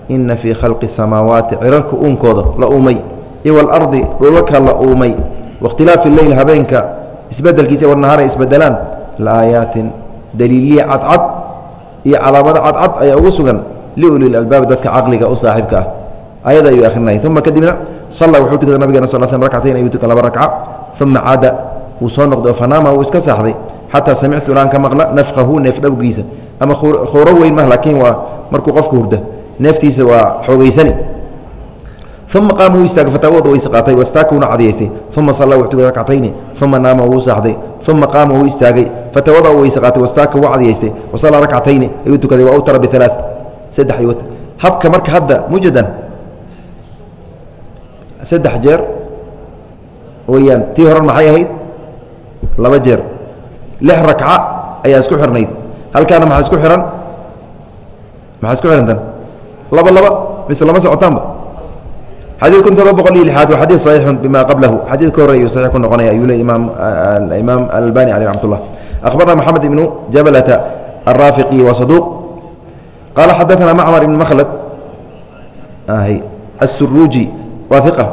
ina fii khalqi asamaawaati cirarka uunkooda la uumay iyo waalardi dhulalka la uumay waاkhtilaafi leyl habeenka isbeddelkiisa wanahaar ay isbedelaan laaayaati daliiliya cadcad iyo calaamado cadcad ayaa ugu sugan liuli albaab dadka caqliga u saaxiibka ah. Ayada ayuu akhrinaya uma kadibna salla wuxuu tukada nabigeena sal sl rakcatayn ayuu tukan laba rakca uma caada wuu soo noqday oo fanaama wuu iska saaxday xataa samictu ilaan ka maqla nafkahu neef dhowgiisa ama khooro weyn mah laakiin waa markuu qofka hurda neeftiisa waa xoogeysani uma qaama wuu istaagay fataawada weyse qaatay wastaaka wuuna cadiyaystay uma salla wuu tukada rakcatayni uma naama wuu saaxday uma qaama wuu istaagay fatawada wuu weyse wastaaka wuu cadiyaystay wasallaa rakcatayni ayuu tukaday wa awtara bialaa saddex ayuu habka marka hadda mujadan saddex jeer weyaan tii horan maxay ahayd laba jeer lix rakca ayaa isku xirnayd halkaana maxaa isku xihan maxaa isku xihantan laba laba mise lama socotaanba xadيid kun todoba boqol iyo lixaad waa xadيid صaxiixu bima qablahu xadiid ka horeeyu saxiix ku noqonaya ayuu le imaam imaam albani alيh raxmat الlah akhbarna moxamed ibnu jabalata الraafiqi wa saduuq qaala xadaثna macmar ibn makhlad الsuruuji wa iqa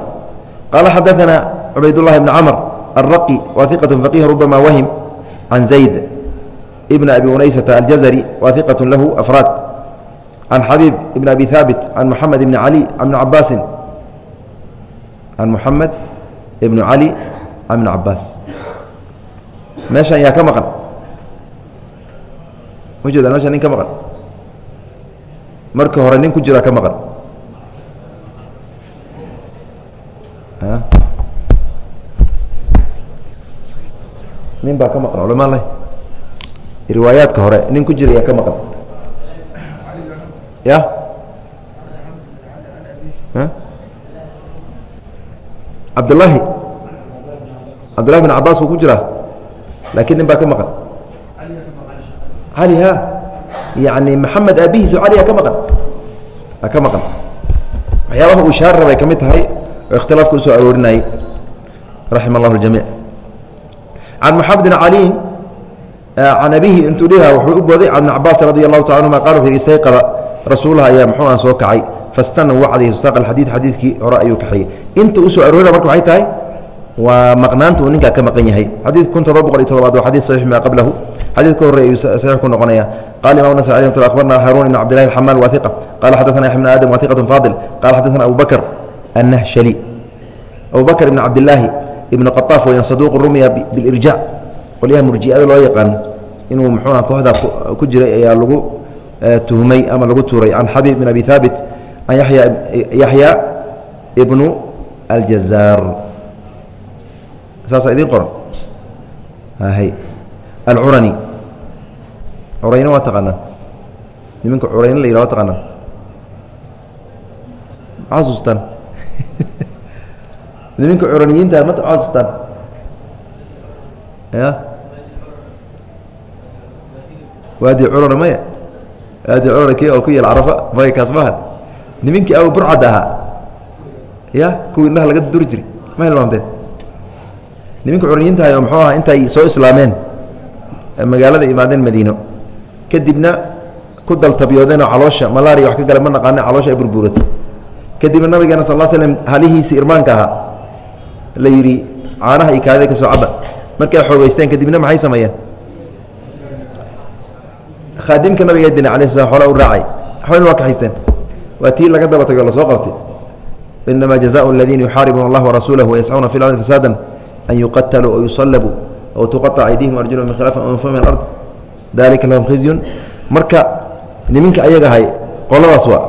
qaala xadaثna cubaydالlahi bn camr الraqi wa iqaة faqih rubama wahim can zayd bn abi unaysata aljazri wa iqaة lahu afraad can xabiib ibn abi haabit can moxamed ibn cali can bn cabaasin can muxamed ibnu cali can ibn cabaas meeshan yaa ka maqan ma jeeda meeshan nin ka maqan marka hore nin ku jiraa ka maqan nin baa ka maqan culamaa leh riwaayaadka hore nin ku jira yaa ka maqan ya cabdulaahi cabdullahi bin cabaas wuu ku jiraa? Laakiin nin baa ka maqan. Cali ha yani maxamed aabihiisu caliya ka maqan. A ka maqan. Waxyaabaha uu shaar rabay ka mid tahay oo ikhtilaafka u soo aroorinayay raxima allahu ljamiic can maxamed bin caliin can abihi intuu dhiha wuxuu u booday can ibn cabaas radi allahu taala anhuma qala wuxu yihi istayqada rasuulaha ayaa muxuu aan soo kacay fastana wacdihi saaq alxadiid xadiidkii hore ayuu kaxeeyey inta usoo aroorina marka waxay tahay waa maqnaanta uu ninkaa ka maqan yahay xadiid kun todoba boqol iyo todobaad waa xadiid saxiix maa qablahu xadiid ka horey ayuu saxiix ku noqonaya qala imam nas alih akhbarna haruun ibn cabdillahi alxamaal wa iqa qala xadaثana yaxya bn aadam wa iqatu faadil qala xadaثana abu bakr annahshali abu bakr ibn cabdillaahi ibn qaطaaf weyaan saduuq rumiya bilirjaac qolyaha murji'ada loo yaqaano inuu muxuuha kooxdaa ku jiray ayaa lagu tuhmay ama lagu tuuray can xabiib bin abi haabit yaxya ibnu aljazaar saasa idiin qoran. Hay. Alcurani. Curayna waa taqaanaa. Niminka curayna la yihah wa taqaanaa. Ma niminka curaniyiinta ma xasuustaan? Ya waadi curana maya? Waadi curana ki oo ku yaal carafa? Maya kaas maha niminkii aw burcad ahaa ya kuwii indhaha laga duri jiray ma hilmaamteen niminka curaniyiintahay oo muxuu aha intay soo islaameen magaalada imaadeen madiino. Kadibna ku daltabyoodeenoo caloosha malaria wax ka gale ma naqaane caloosha ay burbuuratay. Kadibna nabigeena sal l slm halihiisi irmaanka ahaa la yidhi caanaha iyo kaadida ka soo caba markay xoogeysteen kadibna maxay sameeyeen? Khaadimka nabiga dina ala sla ola u raacay. Xoolna waa kaxaysteen waa tii laga daba tago lasoo qabtay inama jazaء اladiina yuxaaribuuna اllah warasuulah wayascuuna fi اlardi fasaada an yuqataluu o yusalabuu aw tuqaطca aydihim arjulum min khilaafin aw yunfaw min alard dalika lahum khizyun marka niminka ayaga ahay qoladaas waa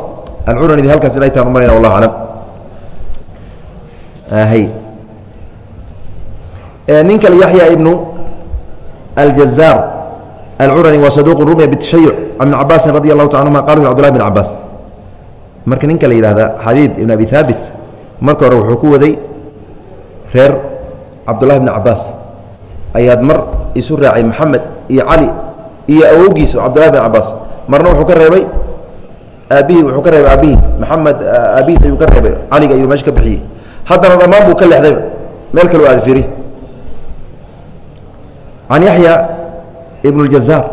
alcuranidi halkaas inay taan umarayna wallah aclam nin kale yaxya ibnu aljazaar alcurani waa saduuq rumiya bitashayuc can ibn cabaasin radi allahu ta anhuma qala cbdullahi bn cabaas marka ninka la yihahda xabiib ibn abi haabit marka hore wuxuu ku waday reer cabdullahi bn cabaas ayaad mar isu raacay maxamed iyo cali iyo awowgiis oo cabdullahi bn cabaas marna wuxuu ka reebay aabihii wuxuu ka reebay aabihiis maxamed aabihiis ayuu ka reebay. Caliga ayuu meesha ka bixiyey. Haddana dhammaan buu ka leexdayba meel kale aada fiiri. Can yaxya ibn اljazaar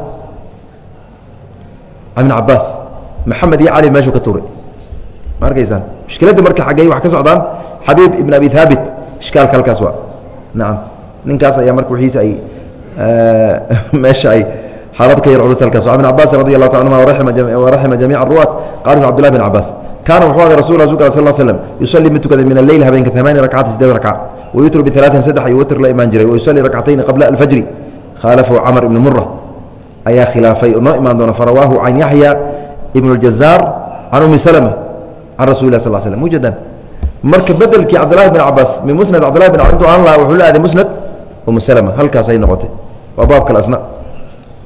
ibn cabaas maxamed iyo cali meeshuu ka tuuray ma arkaysaan? Marka xaggey wax ka socdaan xabiib ibn abi haabit ishkaalka halkaas waa. Nacam ninkaas ayaa marka wiiisa ay meesha ay xaalad ka yar culus halkaas ibn cabaas radi allahu ta anhuma waraxima jamiic aruwaat qaala cbdullah bn cabaas kaana wuxuu aday rasul rasulka sal slm yusalii mid tukaday min alleyl habeenka amaani rakcati sideed rakca wayutru bialaain saddex iyo witr la imaan jiray wayusallii rakcatayni qabla alfajri khaalafhu camr ibn mura ayaa khilaafay oo noo imaan doona farawaahu can yaxya ibn اljazaar can umi slma can rasuli lah sal slm mujadan marka bedelkii cabdillahi bin cabaas min musnad cabdillahi bin intu aan laha wuxuu la aaday musnad umu slma halkaasay noqotay waa baab kale asna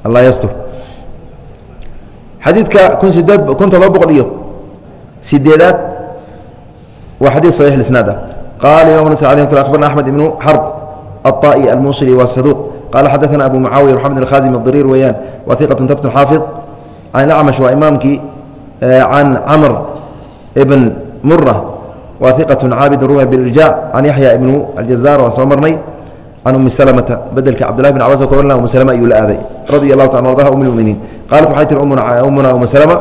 allah yastur xadiidka kun sideed kun todoba boqol iyo sideedaad waa xadiid صaxiix isnaad ah qaala imam abarna axmed ibnu xarb aلطa'i almusili waa saduuq qala xadaثna abu mucaawiya mxamed bn khazim اdariir weeyaan wa iqaة tabt xaafiظ can acmash waa imaamkii can camr mura wa iqaة caabid rumy biاlirjaac can yaxya ibnu aljazar waan soo marnay umi slmta bedelka cabdulahi bin cabas o ka umu slm ayuu la aaday radia allahu ta ardaha um muminiin. Qaalat waxay tihi ummuna umu slma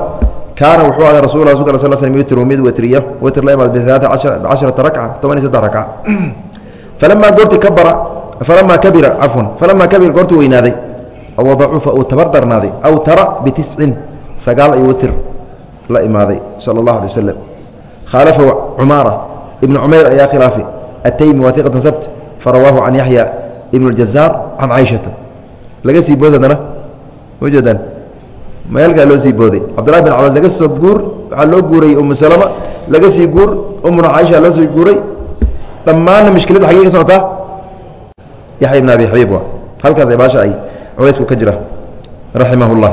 kaana wuxuu aday rasul rasulka sl sl yutru mid wetriya witr la imaad bicasharata rakca toban iyo saddex rakca falamaa goorti kabara falamaa kabira cafwan falamaa kabira goorti weynaaday aw uu tabar darnaaday aw tara bitiscin sagaal ayuu witr la imaaday sala اllahu alay waslem khaalafahu cumaara ibnu cumayr ayaa khilaafay ataymi wahiqatu habt farawaahu can yaxya ibn اljazaar can caaishata laga sii bood haddana ujeedaan meelkaa loo sii booday cabdullahi bin cabaas laga soo guur waxaa loo guuray umu salama laga sii guur umuna caaisha loo sii guuray dhammaanna mishkiladda xagee ka socotaa yaxya ibn abi xabiib wa halkaas baasha ay culaysku ka jira raximah اllah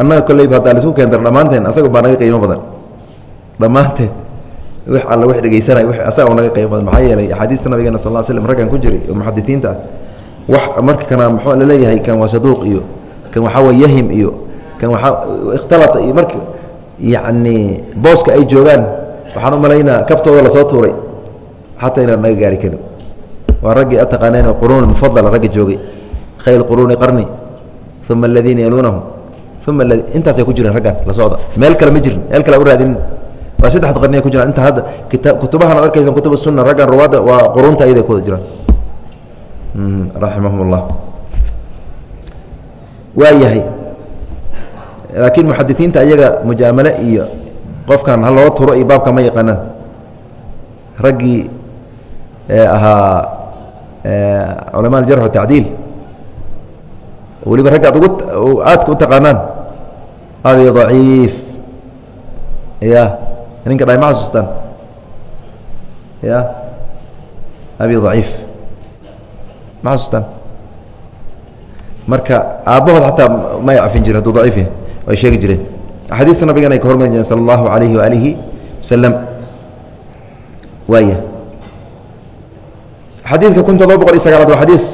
annaga kolleyba haddaa la isku keentara dhammaanteen asaga baa naga qiimo badan. Dhammaanteen wix alla wax dhegeysanay asaga naga qiimo badan. Maxaa yeelay axaadiista nabigeena sal ll slm raggan ku jiray oo muxadisiinta ah marka kana muxuu la leeyahay kan waa saduuq iyo kan waxaa way yahim iyo kan waaa ikhtalata iyo marka yacni booska ay joogaan waxaan u malaynaa kabtooda la soo tuuray. Xataa inaan naga gaari karin. Waa raggii a taqaaneen quruun mufadala ragga joogay. Khayr quruuni qarni. Uma aladiina yaluunahum uma intaasay ku jireen raggan la socda. Meel kale ma jirin meel kale u raadinin. Waa saddexda qarniya ku jiraan. Inta hadda kita kutubahan ad arkaysa kutub sunna raggan ruwaadda waa quruunta ayaday ku jiraan. Raximahum اllah waa yahay. Laakiin muxadisiinta ayaga mujaamale iyo qofkan ha loo turo iyo baabka ma yaqaanaan. Raggii ahaa culama aljarx tacdiil weliba ragga ad ugu aadka u taqaanaan abi daciif ya ninka dhahay ma xasuustaan ya abi daciif ma xasuustaan marka aabbahood xataa may cafin jire hadduu daciif yahay ay sheegi jireen axaadiista nabigan ay ka hormari jireen sala allahu alayhi waalihi wasalam waaya xadiidka kun todoba boqol iyo sagaalaad waa xadiis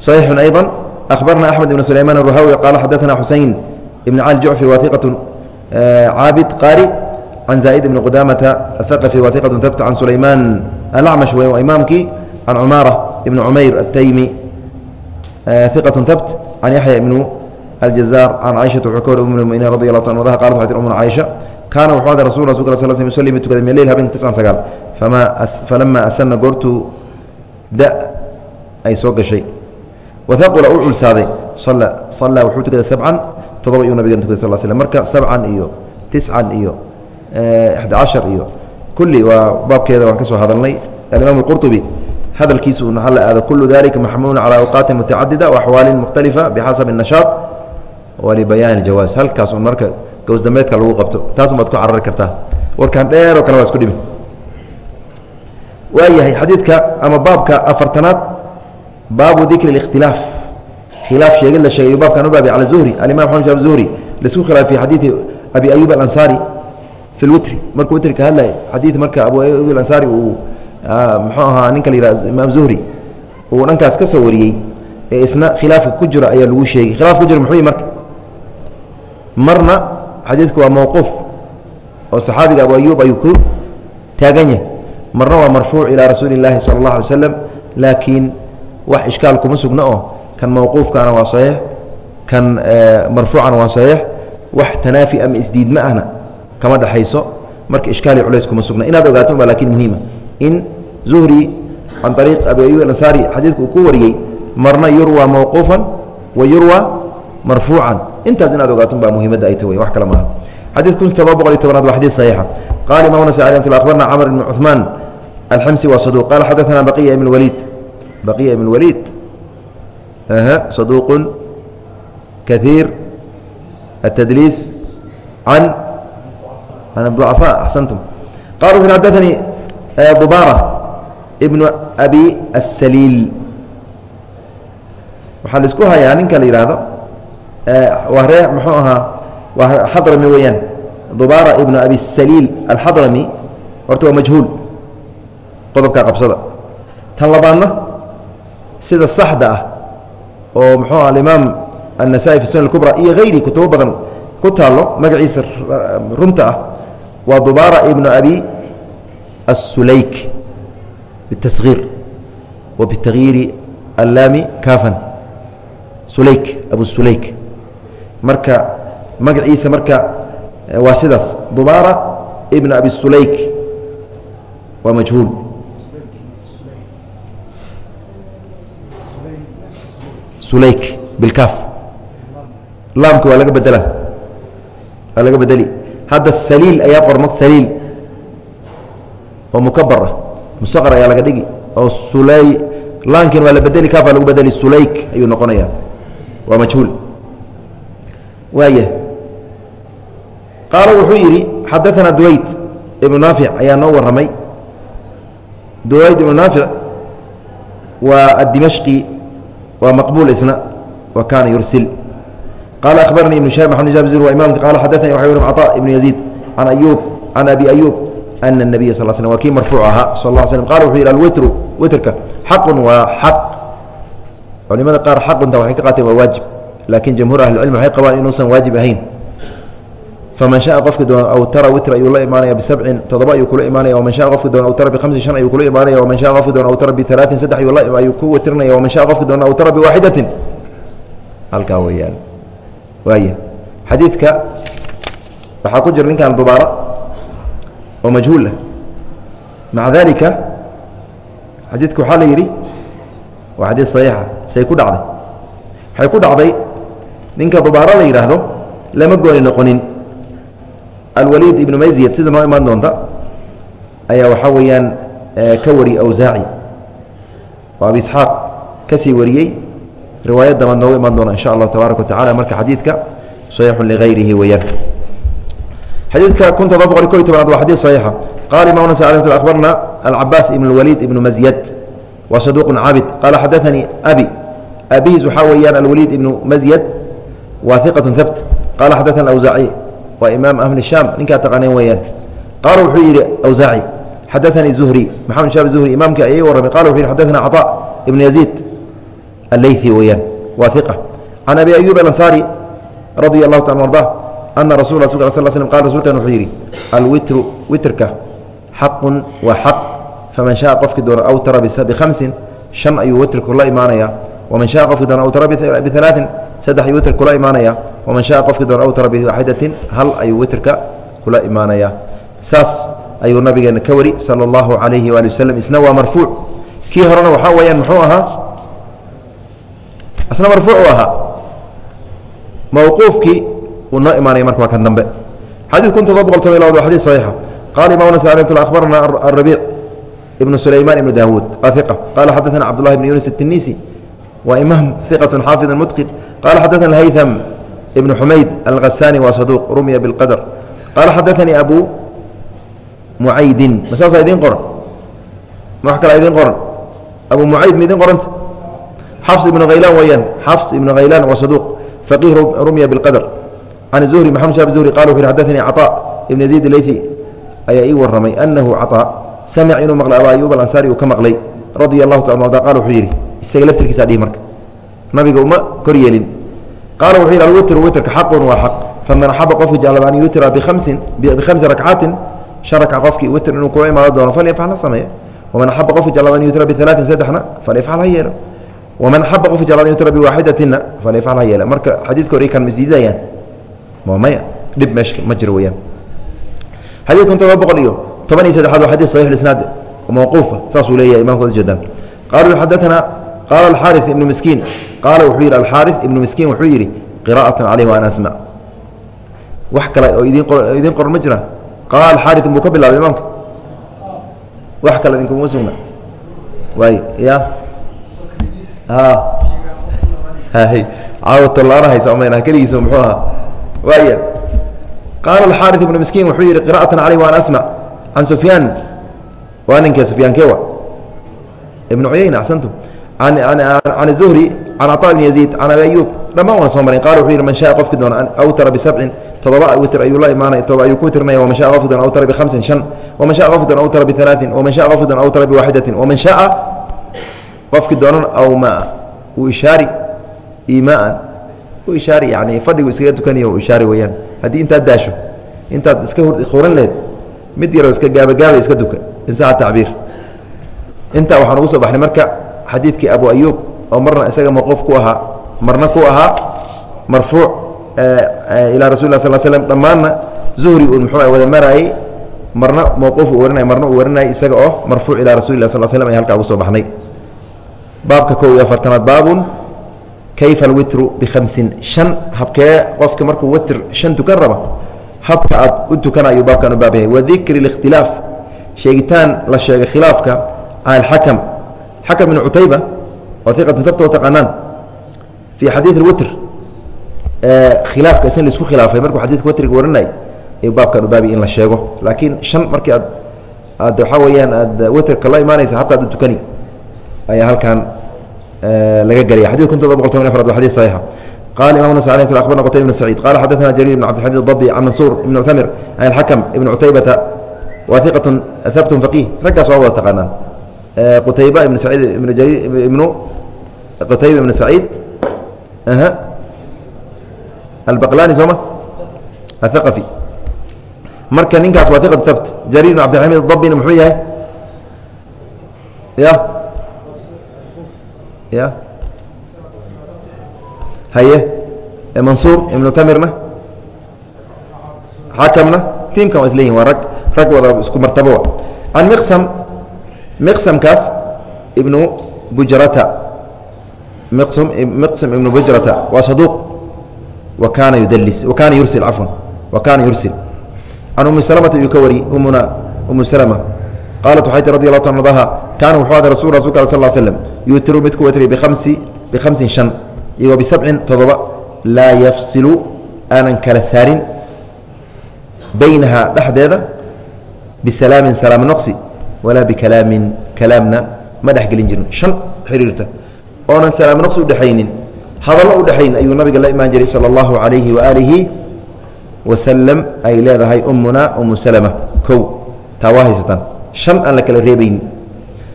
صaxiixun ayضا أخbarna أحmed بن سlayman الرuhawi qala xadaثna xusein ibn cali jucfi waثiqaة caabid qari can zaa'id ibn qudamata aلثaqفi waثiqaة habt can sulayman alacmash w imaamkii can cumaara ibn cumayr الtaymi ثiqaة habt can yaxya ibn الجزار عن caiشhaةa wuxuu ka wari um اmؤminiin radi الlah ta anha qalat waxay tir umna caiشha kaana wuxuu ada rasul rasulka sl sl yusلi mid tukaday min leyl habeenka tiscan sagaal falama asana goortuu da ay soo gashay waaqula u culsaaday sallaa wuxuu tukaday sabcan todoba iyuu nabigan tukay sal slm marka sabcan iyo tiscan iyo ixda cashar iyo kulli waa baabkeeda waan ka soo hadalnay alimaam اqurطubi hadalkiisa uu naxal aado kulu dalika maxmuulun calى awqaatin mutacadida waxwaalin mukhtalifa bixasab الnashaaط walibayaan اjawaaz halkaas un marka gowsdameedka lagu qabto taas baad ku carari kartaa warkaan dheer oo kale waa isku dhimi waayahay xadiidka ama baabka afartanaad baabu dikri اkhtilaaf khilaaf sheegid la sheegay baabkan u baabi cala zuhri alimam xamed shab zuhri laisku khilaaf fi xadiidi abi ayub alansaari fi lwitri markuu witrka hadlay xadiid marka abu ayub alansaari uu muxuu ahaa ninka la yihah imaam zuhri uu dhankaas ka soo wariyey ee isna khilaafka ku jiro ayaa lagu sheegay khilaaf ku jiro muxuu yi marka marna xadiidku waa mowquuf oo saxaabiga abu ayub ayuu ku taagan yahay marna waa marfuuc ilaa rasuuli اllaahi sala اllah alay slam laakiin wax ishkaal kuma sugno oo kan mawquufkaana waa saxiix kan marfuucana waa saxiix wax tanaafi ama isdiidma ahna kama dhexayso marka ishkaali culays kuma sugna. Inaad ogaato ba laakiin muhiima. In zuhri can ariiq abi ayub alansaari xadiidka uu ku wariyey marna yurwa mawquufan wa yurwa marfuucan. Intaas inaad ogaato baa muhiimadda ay ta wax kale maaha. Xadiid kun todoba boqol iyo tobanaad waa xadiid saxiixa. Qala imam nas abarna camr ibn cuثmaan alximsi waa saduq qala xadaثana baqiya ibn waliid baqiya ibn waliid صaduuq kaثiir التdliis can can الضucafاء axsantum qala wuxu xadaثanii dubara ibn abi الsaliil waxaa la isku hayaa ninka la yihahdo waa ree muxuu ahaa waa xadrami weeyaan dubara ibn abi الsaliil alxadrami horta waa majhuul qodobka qabsada tan labaadna sida saxda ah oo muxuu ah alimaam annasaai fi sunan kubra iyo hayri kutubo badan ku taallo magaciisa runta ah waa dubaara ibnu abi assuleyk bitashiir wa bitakyiiri allaami kaafan. Suleyk abu suleyk marka magaciisa marka eh, waa sidaas. Dubaara ibnu abi suleyk waa majhuul. Sulayk bilkaaf. Laamka waa laga bedela. Waa laga bedeli. Hadda saliil ayaa qormo saliil. Oo mukabar ah musaqar ayaa laga dhigi. Oo sulay laamkin waa la bedeli kaaf waa lagu bedeli. Sulayk ayuu noqonaya waa majhuul. Waaya qaala wuxuu yidhi xadaثana duwayd ibnu naafic ayaa noo warramay. Duwayd ibnu naafic waa addimashqi waa maqbuul isna wa kaana yursil qaala akhbaranii ibnu shahab maxamed jab zur waa imamka qala xadaثani waxa yuri caطa ibnu yaziid can ayuub can abi ayuub ana الnabiya sal slm waa kii marfuuc ahaa sal ا slm qala wuxuu yidhi alwitru witrka xaqun waa xaq culimada qaar xaqunta waxay ka qaateen waa waajib laakiin jamhuur ahlicilm waxay qabaan inuusan waajib ahayn faman shaa qofki doon awtara witr ayuu la imaanaya bisabcin todoba ayuu kula imaanaya waman shaa qofki doon awtara bikhamsi shan ayuu kula imaanaya waman shaa qofki doon awtara bialaatin saddex ayuu ku witrinaya waman shaa qofki doon awtara biwaaxidatin halkaa weeyaan waaya xadiidka waxaa ku jira ninkan dubaara oo majhuul ah maca daalika xadiidka waxaa la yidhi waa xadiid saxiixa say ku dhacday waxay ku dhacday ninka dubaara la yidhaahdo lama gooni noqonin alwaliid ibnu maysiyad sida noo imaan doonta ayaa waxaa weeyaan eh, ka wariyey awsaaci oo abi isxaaq ka wariyey riwaayad damad noogu imaan doona insha allahu tabaaraka wa tacala marka xadiidka saxiixun ligayrihi weeyaan. Xadiidka kun todoba boqol koy tobanaad waa xadiid saxiixa. Qaala imaamuna sal akhbarna alcabaas ibn alwaliid ibnu masyad wa saduuqun caabid qaala xadaanii abi aabihiis waxaa weeyaan alwaliid ibnu masyad waa iqatun habt qaala xadaana awsaaci waa imaam ahli shaam ninkaa taqaaneen weeyaan qaala wuxuu yidhi awsaaci xadaanii zuhri maxamed shab zuhri imaamkii ayay warramay qala wuxu yidhi xadaana caطa ibn yaziid aleyثi weeyaan waa iqa can abi ayub alansaari radia allahu taala arda ana rasul rasulka sal slm qala rsulkan wuxuu yidhi alwitru witrka xaqun waa xaq faman shaءa qofkii doona awtara bikhamsin shan ayuu witrku la imaanaya waman shaءa qofkii doona awtara bialaaثin saddexii witr kula imaanaya. Waman shaa qofkii doon awtara biwaxidatin hal ayuu witrka kula imaanaya. Saas ayuu nabigeena ka wari sala allahu calayhi waali waslm isna waa marfuuc. Kii horena waxaa weeyaan muxuu ahaa? Isna marfuucu ahaa. Mawquufkii uu noo imaanaya marka waa kan dambe. Xadii kun todoba boqol toban iyo labad saxiixa. Qaala imaamna sa ramatullah akhbarana arabiic ibnu sulayman ibnu daawuud ahiqa qaala xadaana cabdullahi bn yunis atinisi wa imaam iqatu xaafidu mudqin qala xadaثana haytham ibnu xumayd alghasani waa saduuq rumiya biاlqadr qala xadaثanii abu mucaydin ma saasaa idiin qoran ma wax kala idiin qoran abu mucayd ma idin qoranta xafs ibnu khaylaan weeyaan xafs ibnu khaylaan waa saduuq faqih rumya biاlqadr can zuhri maxamed shab zuhri qala wuxu yhi xadaثanii caطa ibn yaziid leyثi ayaa ii warramay anahu caطaa samic inuu maqlay abaa ayuub alansaari uu ka maqlay radia allahu taala arda qala wuxuu yidhi isaga laftirkiisaa dhihi marka nabiga uma kor yeelin qaala wuxuu yidhi alwitru witrka xaqun waa xaq. Faman axaba qofki jeclaba an yutra biamsin bikhamsi rakcatin shan rakca qofkii witr inuu kula imaado doono falyafcal ha sameeyo. Waman axaba qofki jeclaba an yutra bialaatin saddexna falyafcal ha yeelo. Waman axaba qofki jeclaba an yutra biwaaxidatina falyafcal ha yeelo. Marka xadiidka hore kan masiidayaan maya. Dhib meesha ma jiro weyaan xadidkan todoba boqol iyo toban iyo saddexaad waa xadid saxix isnaad mawquufa saasuu leeyahay imamkooda jeedaan qaluu xadaثana qaala axaari ibnu miskiin qaala wuxuu yidhi alxaari ibnu miskiin wuxuu yidhi qira'atan caleyh wa an asma wax kale oo idiin qoran ma jiraan qaala alxaari buu ka bilaabay imaamka wax kale idinkuma sugna waay ya caawatolaana haysa mayna keligiisa muxuu ahaa waaya qaala alxaari ibnu miskiin wuxuu yidhi qira'atan caleyh wa an asma can sufyaan waa ninka sufyaan kewa ibnu cuyayna axsantum can zuhri can caطa bn yaziid can abi ayuub dhammaan waan soo marin qal wuxuu yidhi man shaa qofki doona awtara bisabcin todoba witr ayuu la imaanay todoba ayuu ku witrnaya waman shaa qofki doona awtara bihamsin shan waman shaa qofki doona awtara bialaain waman shaa qofki doona awtara biwaaxidatin waman shaaa qofki doonan aw maa uu ishaari imaaan u ishaari yani fadhigu iskaga tukaniyo ishaari weyaan haddii intaad daasho intaad iska huran leed mid yaroo iska gaabagaaba iska duka in tacbiir intaa waxaan ugu soo baxnay marka xadiidkii abu ayuub oo marna isaga mawquuf ku ahaa marna ku ahaa marfuuc ilaa rasul sal slm dhammaanna zuhri uun muxuu wada maraayey marna mawquuf uu warinay marna uu warinayay isaga oo marfuuc ilaa rasuli lah sal slm ay halkaa ugu soo baxnay. Baabka kow iyo afartanaad baabun kayfa alwitru bikhamsin shan habkee qofka markuu witr shan tukan raba habka aad u tukana ayuu baabkan u baab wadikri اlikhtilaaf sheegitaan la sheegay khilaafka can alxakam xakam ibn cutayba oo iqatan sabta oo taqaanaan fii xadiid اlwitr khilaafka isin laisku khilaafay markuu xadidka witriga warinay ayuu baabkan u baabiyay in la sheego laakiin shan markii aad aad waxaa weeyaan aad witrka la imaanaysa habka ad u tukani ayaa halkan laga gelaya xadid kun todoba boqol toban afrad wa xadid saxiixa qala imam nas alي abarna qtayb bn saciid qala xadaثna jariir bn cabdilxamid الdabi can mansuur ibn muctamir can اlxakm ibn cutaybata wa iqat habt faqih raggaas waa wada taqaanaan qutayba ibn saciid ibn ibnu qutayba ibn saciid albaqlani sooma athaqafi marka ninkaas waa iqat habt jariir bn cabdilxamid الdabina muxuu yahay? Ya? Ya? Haye? Mansuur ibnu tamirna? Xakamna tiimkan waa isleyihin waa rag. Rag wada isku martabo can miqsam miqsamkaas ibnu bujrata. Miqsam ibnu bujrata. Waa saduuq. Wa kaana yudalis wa kaana yursil cafwan wa kaana yursil. Can umi salamata ayuu ka wari umuna umu salama. Qaalat waxay ti radi allahu ta ardaha kaana wuxuu ada rasul rasulka al sal slm yuutiru mid ku biamsi bikhamsin shan iyo bisabcin todoba. Laa yafsilu aanan kala saarin baynahaa dhexdeeda bisalaamin salaam noqsi walaa bikalaamin kalaamna ma dhexgelin jirin. Shan xiriirta. Oonan salaam udhexaynin hadallo udhexayn ayuu nabiga la imaan jiray sala allahu calayhi waaalihi wasalam ay leedahay ummuna umu salama kow. Taa waa haysataan shan aan la kala reebaynin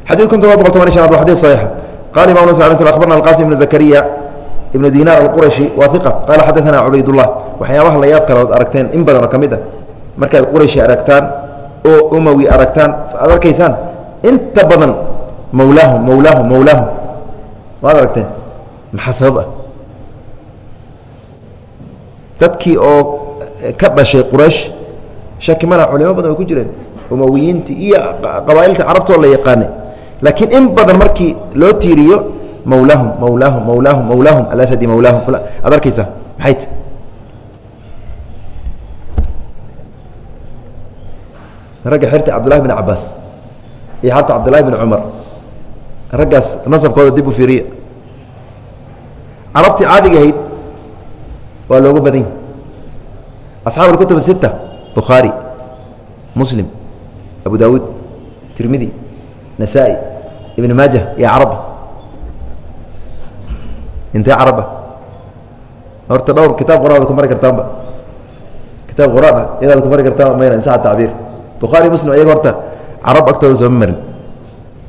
xadid kun todoba boqol toban shanaad waa xadid saxiixa qala imam ns abarna alqasim ibnu zakariya ibnu dinar alqurashi waa iqa qaala xadaana cubaydullah. Waxyaabaha la yaab kale aragteen in badan oo ka mid a markaad qurashi aragtaan oo umawi aragtaan aad arkaysaan inta badan mawlaahum mawlaahum mawlaahum waad aragteen? Maxaa sabab ah? Dadkii oo ka dhashay quraysh shaki mana culimo badan way ku jireen. Umawiyiintii iyo qabaa'ilta carabtoo la yaqaanay. Laakiin in badan markii loo tiiriyo mawlaahum mawlaahum mawlaahum mawlaahum alasadi mawlaahum aad arkaysaa maxay ragga xirta cabdullahi bin cabaas iyo xata cabdullahi bin cumar. Raggaas nasabkooda dib u fiiriya. Carabtii caadiga ahayd waa loogu badan asxaab alkutub sita bukhaari muslim abu dawuud tirmidi nasaa-i ibn maaja iyo caraba intee caraba horta dhowr kitaab quraan ad ku mari kartaanba. Kitaab quraan ah inaad ku mari kartaan mayna insaxa tacbiir bukhaari muslim ayaga horta carab agtooda sooma marin.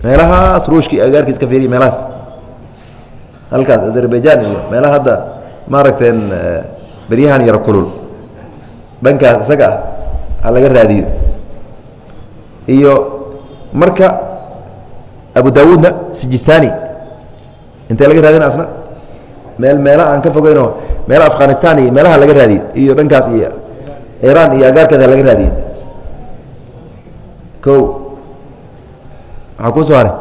Meelahaas ruushkii agaarkiis ka fiiriya meelahaas. Halkaas azerbaijan iyo meelaha hadda maaragteen beryahan yaro kulul. Dhankaas isaga ah ha laga raadiyo. Iyo marka abu dawuudna sijistani. Intee laga raadina asna? Meel meela aan ka fogeynoo meela afghanistan iyo meelaha laga raadiyo iyo dhankaas iyo iran iyo agaarkeeda laga raadiyo o maxaa kuu soo haray?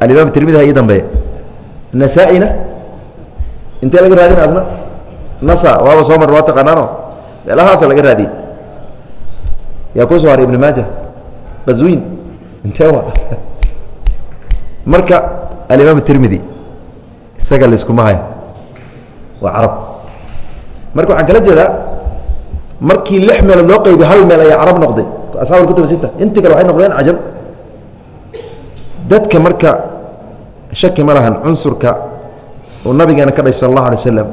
Alimaam tirmidi ha ii dambeeya nasaa-ina? Intee laga raadina asna nasa waaba soo mar waa taqaanaano. Meelahaasa laga raadiyey yaa kuu soo haray ibn maaja? Qazwin intee wa marka alimaam tirmidi isaga laiskuma hayo waa carab. Marka waxaan kala jeedaa markii lix meelood loo qaybiy hal meel ayaa carab noqday. Asxab kutub sita intii kale waxay noqdeen cajam dadka marka shaki ma lahan cunsurka uu nabigeena ka dhashay sal allahu alay waslam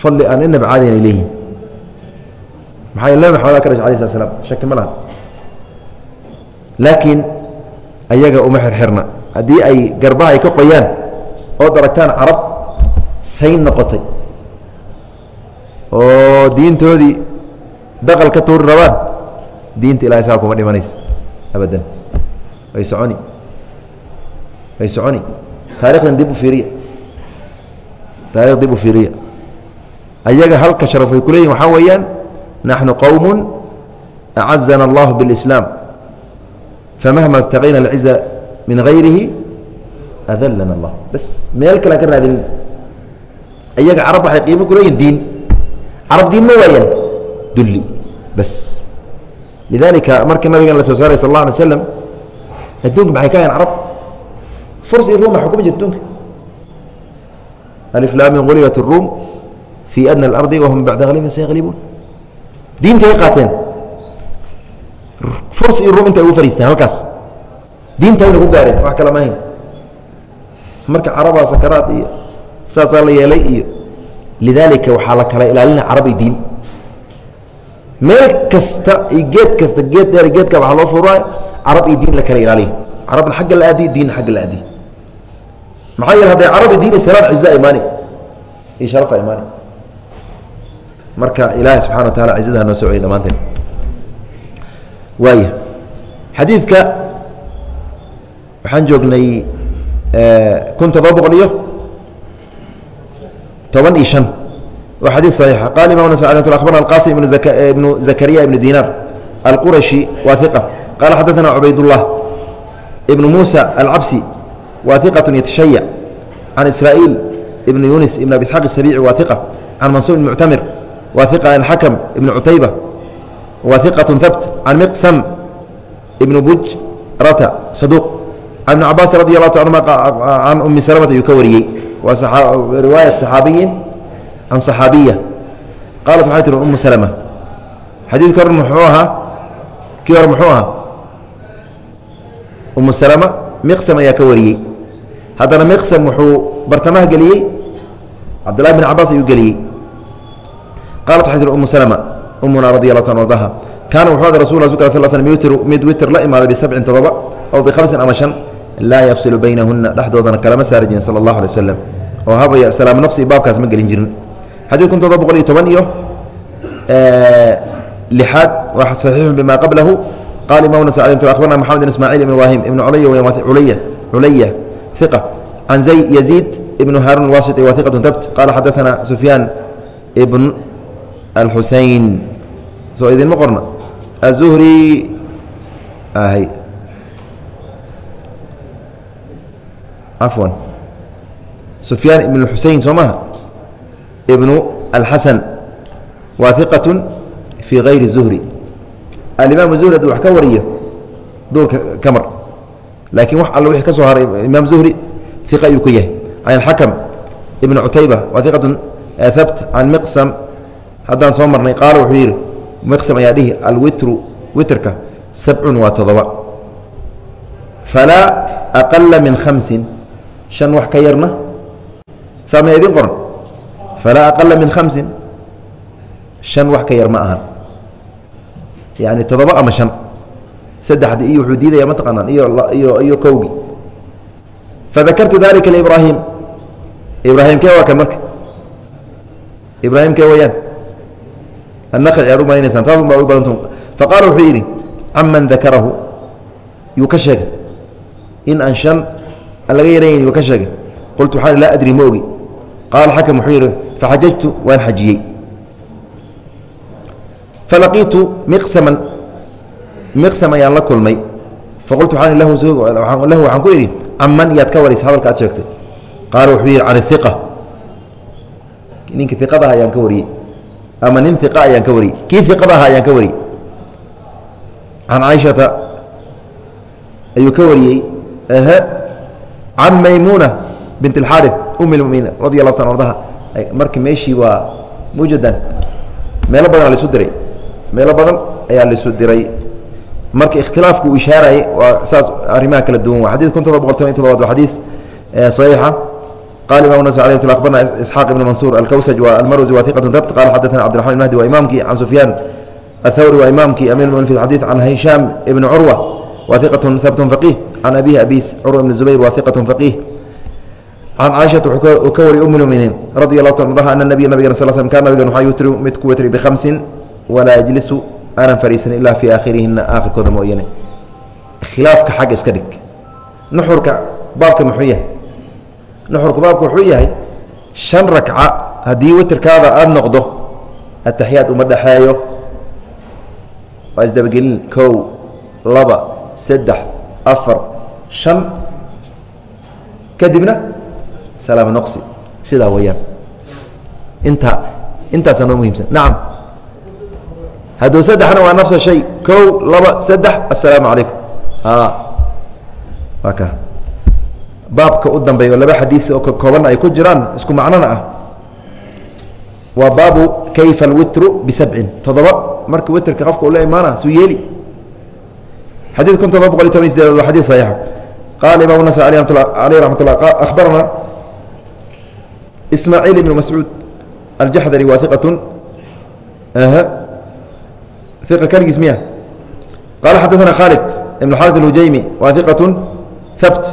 fadli aan inaba caadiyan ay leeyihiin maxaa nabi maxamed ka dhashay alay slat slam shaki ma lahan. Laakiin ayaga uma xirxirna. Haddii ay garbaha ay ka qoyaan ood aragtaan carab sayn noqotay. Oo diintoodii daqal ka tuuri rabaan. Diinta ilahay saa kuma dhimanaysa. Abadan. Way soconi. Way soconi. Taarikhdan dib u fiiriya. Taarikh dib u fiiriya. Ayaga halka sharaf ku leeyihiin waxaa weeyaan naxnu qowm acazana allahu biاlislaam famahma ibtaqayna alciza min hayrihi adalana allah bas meel kale ka raadinin. Ayaga carab waxay qiimo ku leeyihiin diin. Carab diin ma waayaan dulli bas lidalika markii nabigan la soo saaray sal اla alay slam adduunka maxay ka hayan carab furs iyo rum xukuma jir adduunka aliflaamin gulibat الrum fii adna اlardi wahum bacda halibin sayaqlibuun diintay qaateen furs iyo rum intay ugu fariisteen halkaas diintayna ku gaareen wax kala mahayn marka carabaa sakaraad iyo saasaa la yeelay iyo lidaalika waxaa la kala ilaalina carabay diin meel kasta iyo geed kasta geed dheer geedka waxaa loo furaa carab iyo diin la kala ilaaliya carabna xagga la aadiy diinna xagga la aadiy maxaa yeele hadday carabi diin istiraan ciza imaani? Iyo sharafa imaani. Marka ilaahay subxana wa taala cizadaha noo soo celiy dhamaanteen waaya xadiidka waxaan joognay kun todoba boqol iyo toban iyo شhan waa xadيث صحيiح qال imam أخبرna الqاsم بن زكريا بن ديناr الqرشي wa ثقة qال xadثna عubayd اللh بن موسى الcبسي wa ثقة يتشhيع عن إسرائيل بن يuنس بن أبي اسحاq السبيعي wa ثقة عن منصور بن معتمر wa ثقة عن حكم بن عتيبة wa ثقة ثبت عن مقسم بن bujrة صدوq عن بن cabاس رضي الله taa عن أmi سلمة ayuu ka wariyey waa riwaayaة صحaabiyin can صaxaabiya qaalat waxay tihi umu salama xadiidka hore muxuu ahaa kii hore muxuu ahaa umu salama miqsam ayaa ka wariyey haddana miqsam wuxuu bartamaha geliyey cabdullahi bin cabaas ayuu geliyey qaalat waxay tihi umu salama umuna radi allahu ta ardaha kaana wuxuu ada rasul rasulka sal slm yutiru mid witr la imaaday bisabcin toddoba aw bikhamsin ama shan laa yafsilu baynahuna dhexdoodana kalama saari jirin sala allahu alay waslem oo habaya salaam nafsi baabkaas ma gelin jirin xadiid kun todoba boqol iyo toban iyo lixaad waa saxiixun bima qablahu qala imam nas abarna maxamed bn ismaaciil ibn waahim ibn culaya culaya iqa can zay yaziid ibn haarun alwasiti wa iqatu tabt qala xadaana sufyaan ibn alxusein soo idinma qorna aلzuhri hy cafwan sufyaan ibn xusein soo maha alxasan waa iqaة fii hayri zuhri. Alimaam zuhri hadduu wax ka wariyo duurka ka mar. Laakiin wax alla wixii ka soo haray imaam zuhri iqa ayuu ku yahay. Xakam ibn cutayba waa iqatu habt can miqsam. Haddaan soo marnay qaala wuxuu yidhi miqsam ayaa dhihi alwitru witrka sabcun waa todoba falaa aqala min khamsin. Shan wax ka yarna. Saama idin qoran falaa aqala min khamsin shan wax ka yar ma ahan yani todoba ama shan saddexdi iyo wuxuu diidaya mataqaanaan iyo iyo iyo kowgi fadakartu dalika liibraahim ibraahim kee waa kan marka ibraahim kee wayaan annaqci aad u un baa u badanta faqaala wuxuu yidhi caman dakarahu yuu ka sheegay in aan shan laga yaranayn yuu ka sheegay qultu waxaan laa adri ma ogi qaala xakam wuxuu yidhi faxajajtu waan xajiyey falaqiitu miqsaman miqsam ayaan la kulmay faqultu waxaan lahu waxaan ku idhi caman yaad ka waraysa hadalka aad sheegtay qaala wuxuu yidhi can iqa ninka iqadaha ayaan ka wariyey ama nin iqa ayaan ka wariyey kii iqadaha ayaan ka wariyey can caaishata ayuu ka wariyey can maymuuna bint اlxaari um اlmuminiin radi allahu ta ardaha marka meeshii waa mujadan meelo badan laisu diray meelo badan ayaa laisu diray marka ikhtilaafku uu ishaarayay waa saas arrimaha kala duwan wa xadid kun todoba boqol toban iyo todobaad waa xadiis صaxiixa qala imam nas alي abarna isxaaq ibn mansuur alkawsaj wa almarwsi wa iqat tabt qala xadaثna cbdiرaحman mahdi wa imaamkii can sufyaan athawri wa imaamkii amir mn fi xadيث can hishaam ibn curwa wa iqat habt faqih can abihi abis curwa ibn zubayr wa iqat faqih can caaishata wuxuu ka wariyay um muminiin radi allahu ta ardaha ana nabiya nabigana sal slm kaan nabigan waxaa yutri mid ku witri bikhamsin walaa yajlisu aanan fadhiisan ilaa fii aakhirihina aakhirkooda mooyane khilaafka xagga iska dhig nuxurka baabka muxuu yahay nuxurka baabka wuxuu yahay shan rakca haddii witrkaada aada noqdo ataxiyaad uma dhexeeyo waa isdabagelin kow laba saddex afar shan kadibna salaam noqsi sidaa weyaan inta intaasaa muhiimsan. Nacam hadduu saddexna waa nafsa shay kow laba saddex assalaamu calaykum. Waa ka. Baabka u dambeeya oo laba xadiis oo kakooban ay ku jiraan isku macnona ah. Waa baabu kayfa alwitru bisabcin. Toddoba marka witrka qofka ula imaana suu yeeli. Xadiid kun todoba boqol iyo toban sideedood waa xadis saxiixa qaala imam nas aleyh raxmat ullah akhbarana ismaaciil ibn mascuud aljaxdari waa iqatun iqa keligiis miya. Qaala xadaana khaalid ibn xaalid alhujaymi waa iqatun habt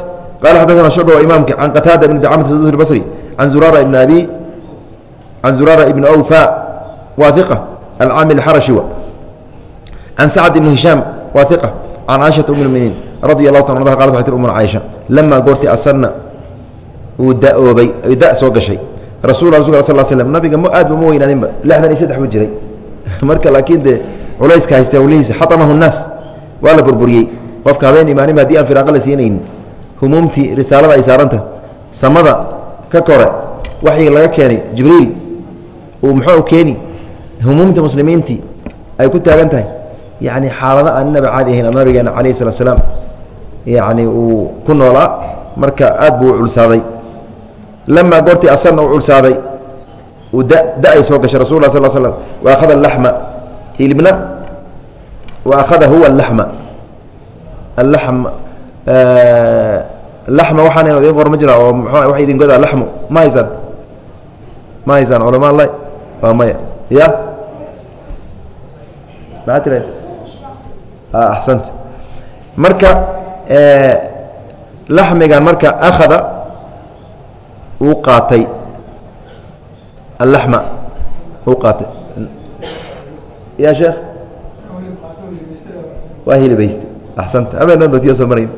qaala xadaana shucba waa imaamki can qataada bn dacamati saduus albasri can zuraara ibn abi can zuraara ibn awfa waa iqa alcaami alxarashi wa. Can sacad ibn hishaam waa iqa can caaishata um lmuminiin radi allahu ta anha qalat waxay tir umna caaisha lamaa goortii asarna uu daoobay ay da soo gashay. Rasul sal slm nabiga m aad ma weynaaninba lixdan iyo saddex buu jiray. Marka laakiin dee culayska hayste hawlihiisa xatamahu nnaas waa la burburiyey. Qofka habeen imaaninba haddii aan firaaqa la siinaynin humuumtii risaalada ay saaranta samada ka kore waxii laga keenay jibriil uu muxuu keeni humuumta muslimiintii ay ku taagan tahay. Yacni xaalado aan inaba caadi ahayn nabigeena calayh salatu salaam yacni uu ku noolaa. Marka aad buu u culsaaday lamaa goortii asarna u culsaaday uu da da ay soo gashay rasul lah sal slam wa akhada alaxma hilibna wa akhada huwa alaxma alaxm laxma waxaan idin qor ma jira oo m waa idin godaa laxmu ma haysaan ma haysaan culama la waa maya ya maxaa tira axsanta marka laxmigan marka akhada uu qaatay. Allaxma uu qaatay. Ya sheekh? Waa hilibayste axsanta. Habeen dotiya soo marayn.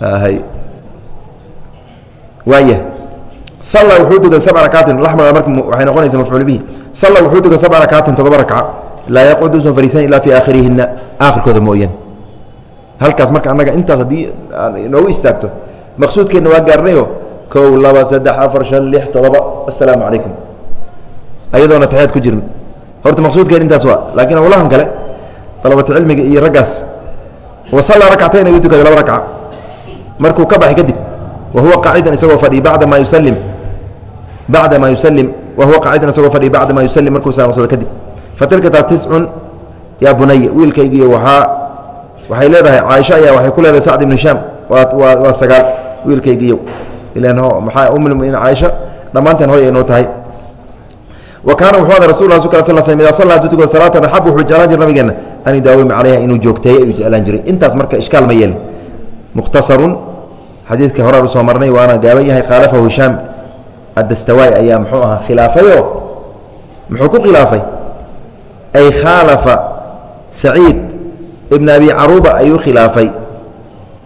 Hay waaya salla wuxuu tukan sabca rakaatin. Laxmada marka waxay noqonaysaa mafcuul bihi. Salla wuxuu tukan sabca rakaatin toddoba rakca laa yaqcud usan fariisan ilaa fii aakhirihina aakhirkooda mooyaan. Halkaas marka annaga intaas haddii inoogu istaagto maqsuudkeenna waa gaarnayo kow laba saddex afar shan lix todoba assalaamu calaykum. Ayadoona taxiyaad ku jirin. Horta maqsuudkeen intaas waa laakiin howlahan kale dalabata cilmiga iyo raggaas wasalla rakcatayn ayuu tukaday laba rakca markuu ka baxay kadib wa huwa qaacidan isagoo fadhiy bacda maa yusalim bacda maa yusalim wa huwa qaacidan isagoo fadhiy bacda maa yusalim markuu salaamsado kadib. Fatilkataa tiscun yaa bunaya wiilkaygiiyo waxaa waxay leedahay caaisha ayaa waxay ku leedahay sacd ibnu hishaam. Waa waa waa sagaal wiilkaygiiyo caaisha dhammaanteen hoy aynoo tahay wa wuxuu ada rasul ida salla haduu tukado salaatan axab wuxuu jeclaan jira nabigeena an yudaawima calayha inuu joogteeyo ayuu jeclaan jiray intaas marka ishkaal ma yeelin mukhtasarun xadiidka horaan u soo marnay waana gaaban yahay khaalafahu hishaam addastawaay ayaa muxuu ahaa khilaafayoo muxuu ku khilaafay ay khaalafa saciid ibn abi caruba ayuu khilaafay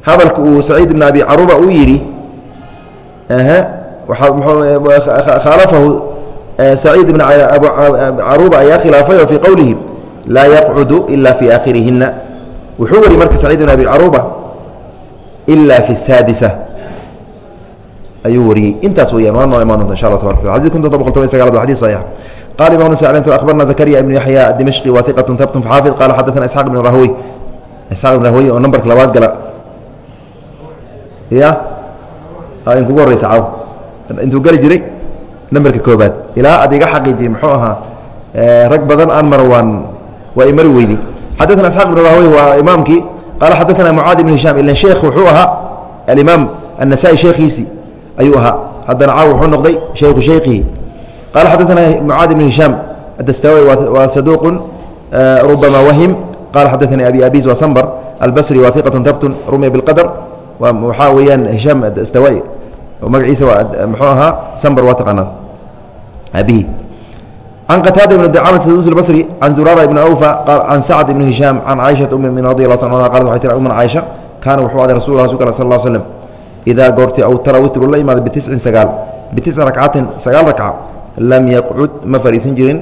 hadalka uu saciid ibn abi caruba uu yidhi khaalafahu saciid ibn caruba ayaa khilaafayoo fii qowlihi laa yaqcudu ila fii aakhirihina wuxuu wari marka saciid ibn abi caruba ila fi saadisa. Ayuu wariyey. Intaas weyaan waa noo imaan doonta insha allah wataala xadid kunta boqol toban sagaalaad waa xadis saxiix. Qala imam saclmt akhbarna zakariya ibnu yaxya dimashqi wa iqatu tabtun xaafid qala xadaثana isxaaq ibn rahwy isxaaq ibn rahwy oo nambarka labaad gala in kugu horeysa caw intuu geli jiray nambarka koobaad ilaa ad iga xaqiijiyey muxuu ahaa rag badan aan maro waan waa imari weydi xadaثana isxaaq ibn rahwy waa imaamkii qala xadaثana mucaad ibn hishaam ilan sheekh wuxuu ahaa alimaam الnasaa-i sheekhiisii ayuu ahaa haddana caaw wuxuu noqday shaykhu shaykhihi qala xadaثana mucaad ibn hishaam adastawي waa saduuq rubama wahim qala xadaثani abi abis wa smbr albasri wa iqaة tabtun rumya bاlqadr waxaa weeyaan hishaam oo magaciisa waa mxuu ahaa sambar waa taqaanaa. Aabihii can qataada ibn dacaamat saduus albasri can zuraara ibn awfa qaal can sacd ibn hishaam can caaishata ummi min radi allah ta anha qalat waxay tiri umman caaisha kaana wuxuu aday rasul rasulk al sal l slm idaa goortay awtara witru la imaada bitiscin sagaal bitisci rakcatin sagaal rakca lam yaqcud ma fadhiisan jirin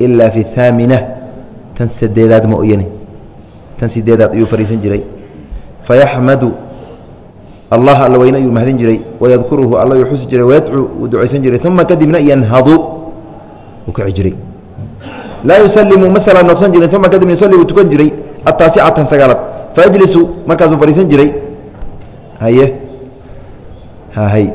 ilaa fi haamina tan sadeedaad mooyane tan sideedaad ayuu fadhiisan jiray. Fayaxmadu allah alla weyne ayuu mahadin jiray wayadkuruhu alla uu xusi jiray wayadcuu uu ducaysan jiray uma kadibna yanhadu uu kici jiray. Laa yusalimu ma salaam noqsan jirin uma kadibna yusalli uu tukan jiray. Ataasicatan sagaalaad fayajlisu markaasuu fadhiisan jiray. Haye hahay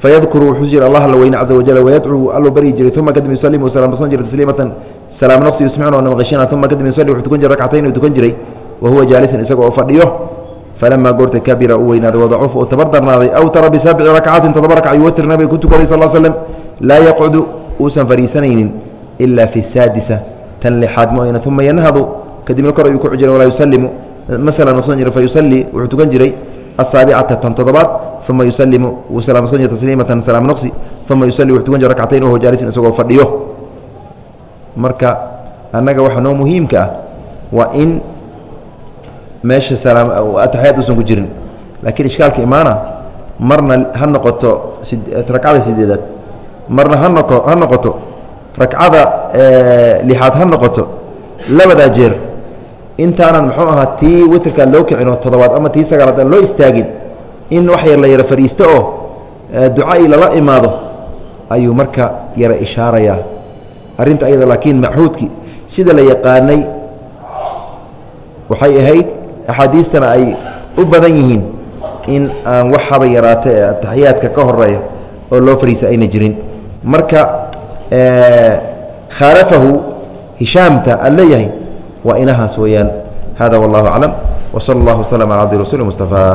fayadkuru wuxuu jira allah alla weyne caza wajal wayadcuu allu baryi jiray uma kadib yusallim salaam noqsan jiray tasliimatan. Salaam noqsi yusmicuna oo namaqashina uma kadib yusalli wuxuu tukan jiray rakcatayn uu tukan jiray. Wa huwa jaalisan isaga oo fadhiyo falamaa goorta kabira uu weynaaday wadacuufa uu tabardarnaaday aw tara bisabci rakcatin toddoba rakac yu watir nabiga ku tukaday sal slm laa yaqcudu uusan fadhiisanaynin ila fi saadisa tan lixaad mooyane uma yanhadu kadibna kor ayuu ku jiray walaa yusalimu ma salaam noqsan jiray fa wuxuu tukan jiray asaabicata tan toddobaad uma yusalimu wuu salaam noqsan jiray tasliimatan salaam noqsi uma yusalli wuxuu tukan jiray rakcatayn wahuwa jaalisan isagoo fadhiyo marka annaga waxa noo muhiimka ah waa in meesha ataxiyaad uusan ku jirin. Laakiin ishkaalka imaana marna ha noqoto rakcada sideedaad. Marna ha noqo ha noqoto rakcada lixaad ha noqoto labadaa jeer. Intaanan muxuu ahaa tii witerkaa loo kicino toddobaad ama tii sagaalaad aan loo istaagin in wax yar la yaro fadhiisto oo ducai lala imaado ayuu marka yara ishaarayaa. Arrinta ayada laakiin machuudki sida la yaqaanay waxay ahayd axaadiistana ay u badan yihiin in aan wax haba yaraata ee ataxiyaadka ka horreeya oo loo fariisa ayna jirin. Marka khaalafahu hishaamta aad leeyahay waa inahaas weeyaan. Hada wallahu aclam. Wsal اllah wslm ala cabdi rasul mustafaa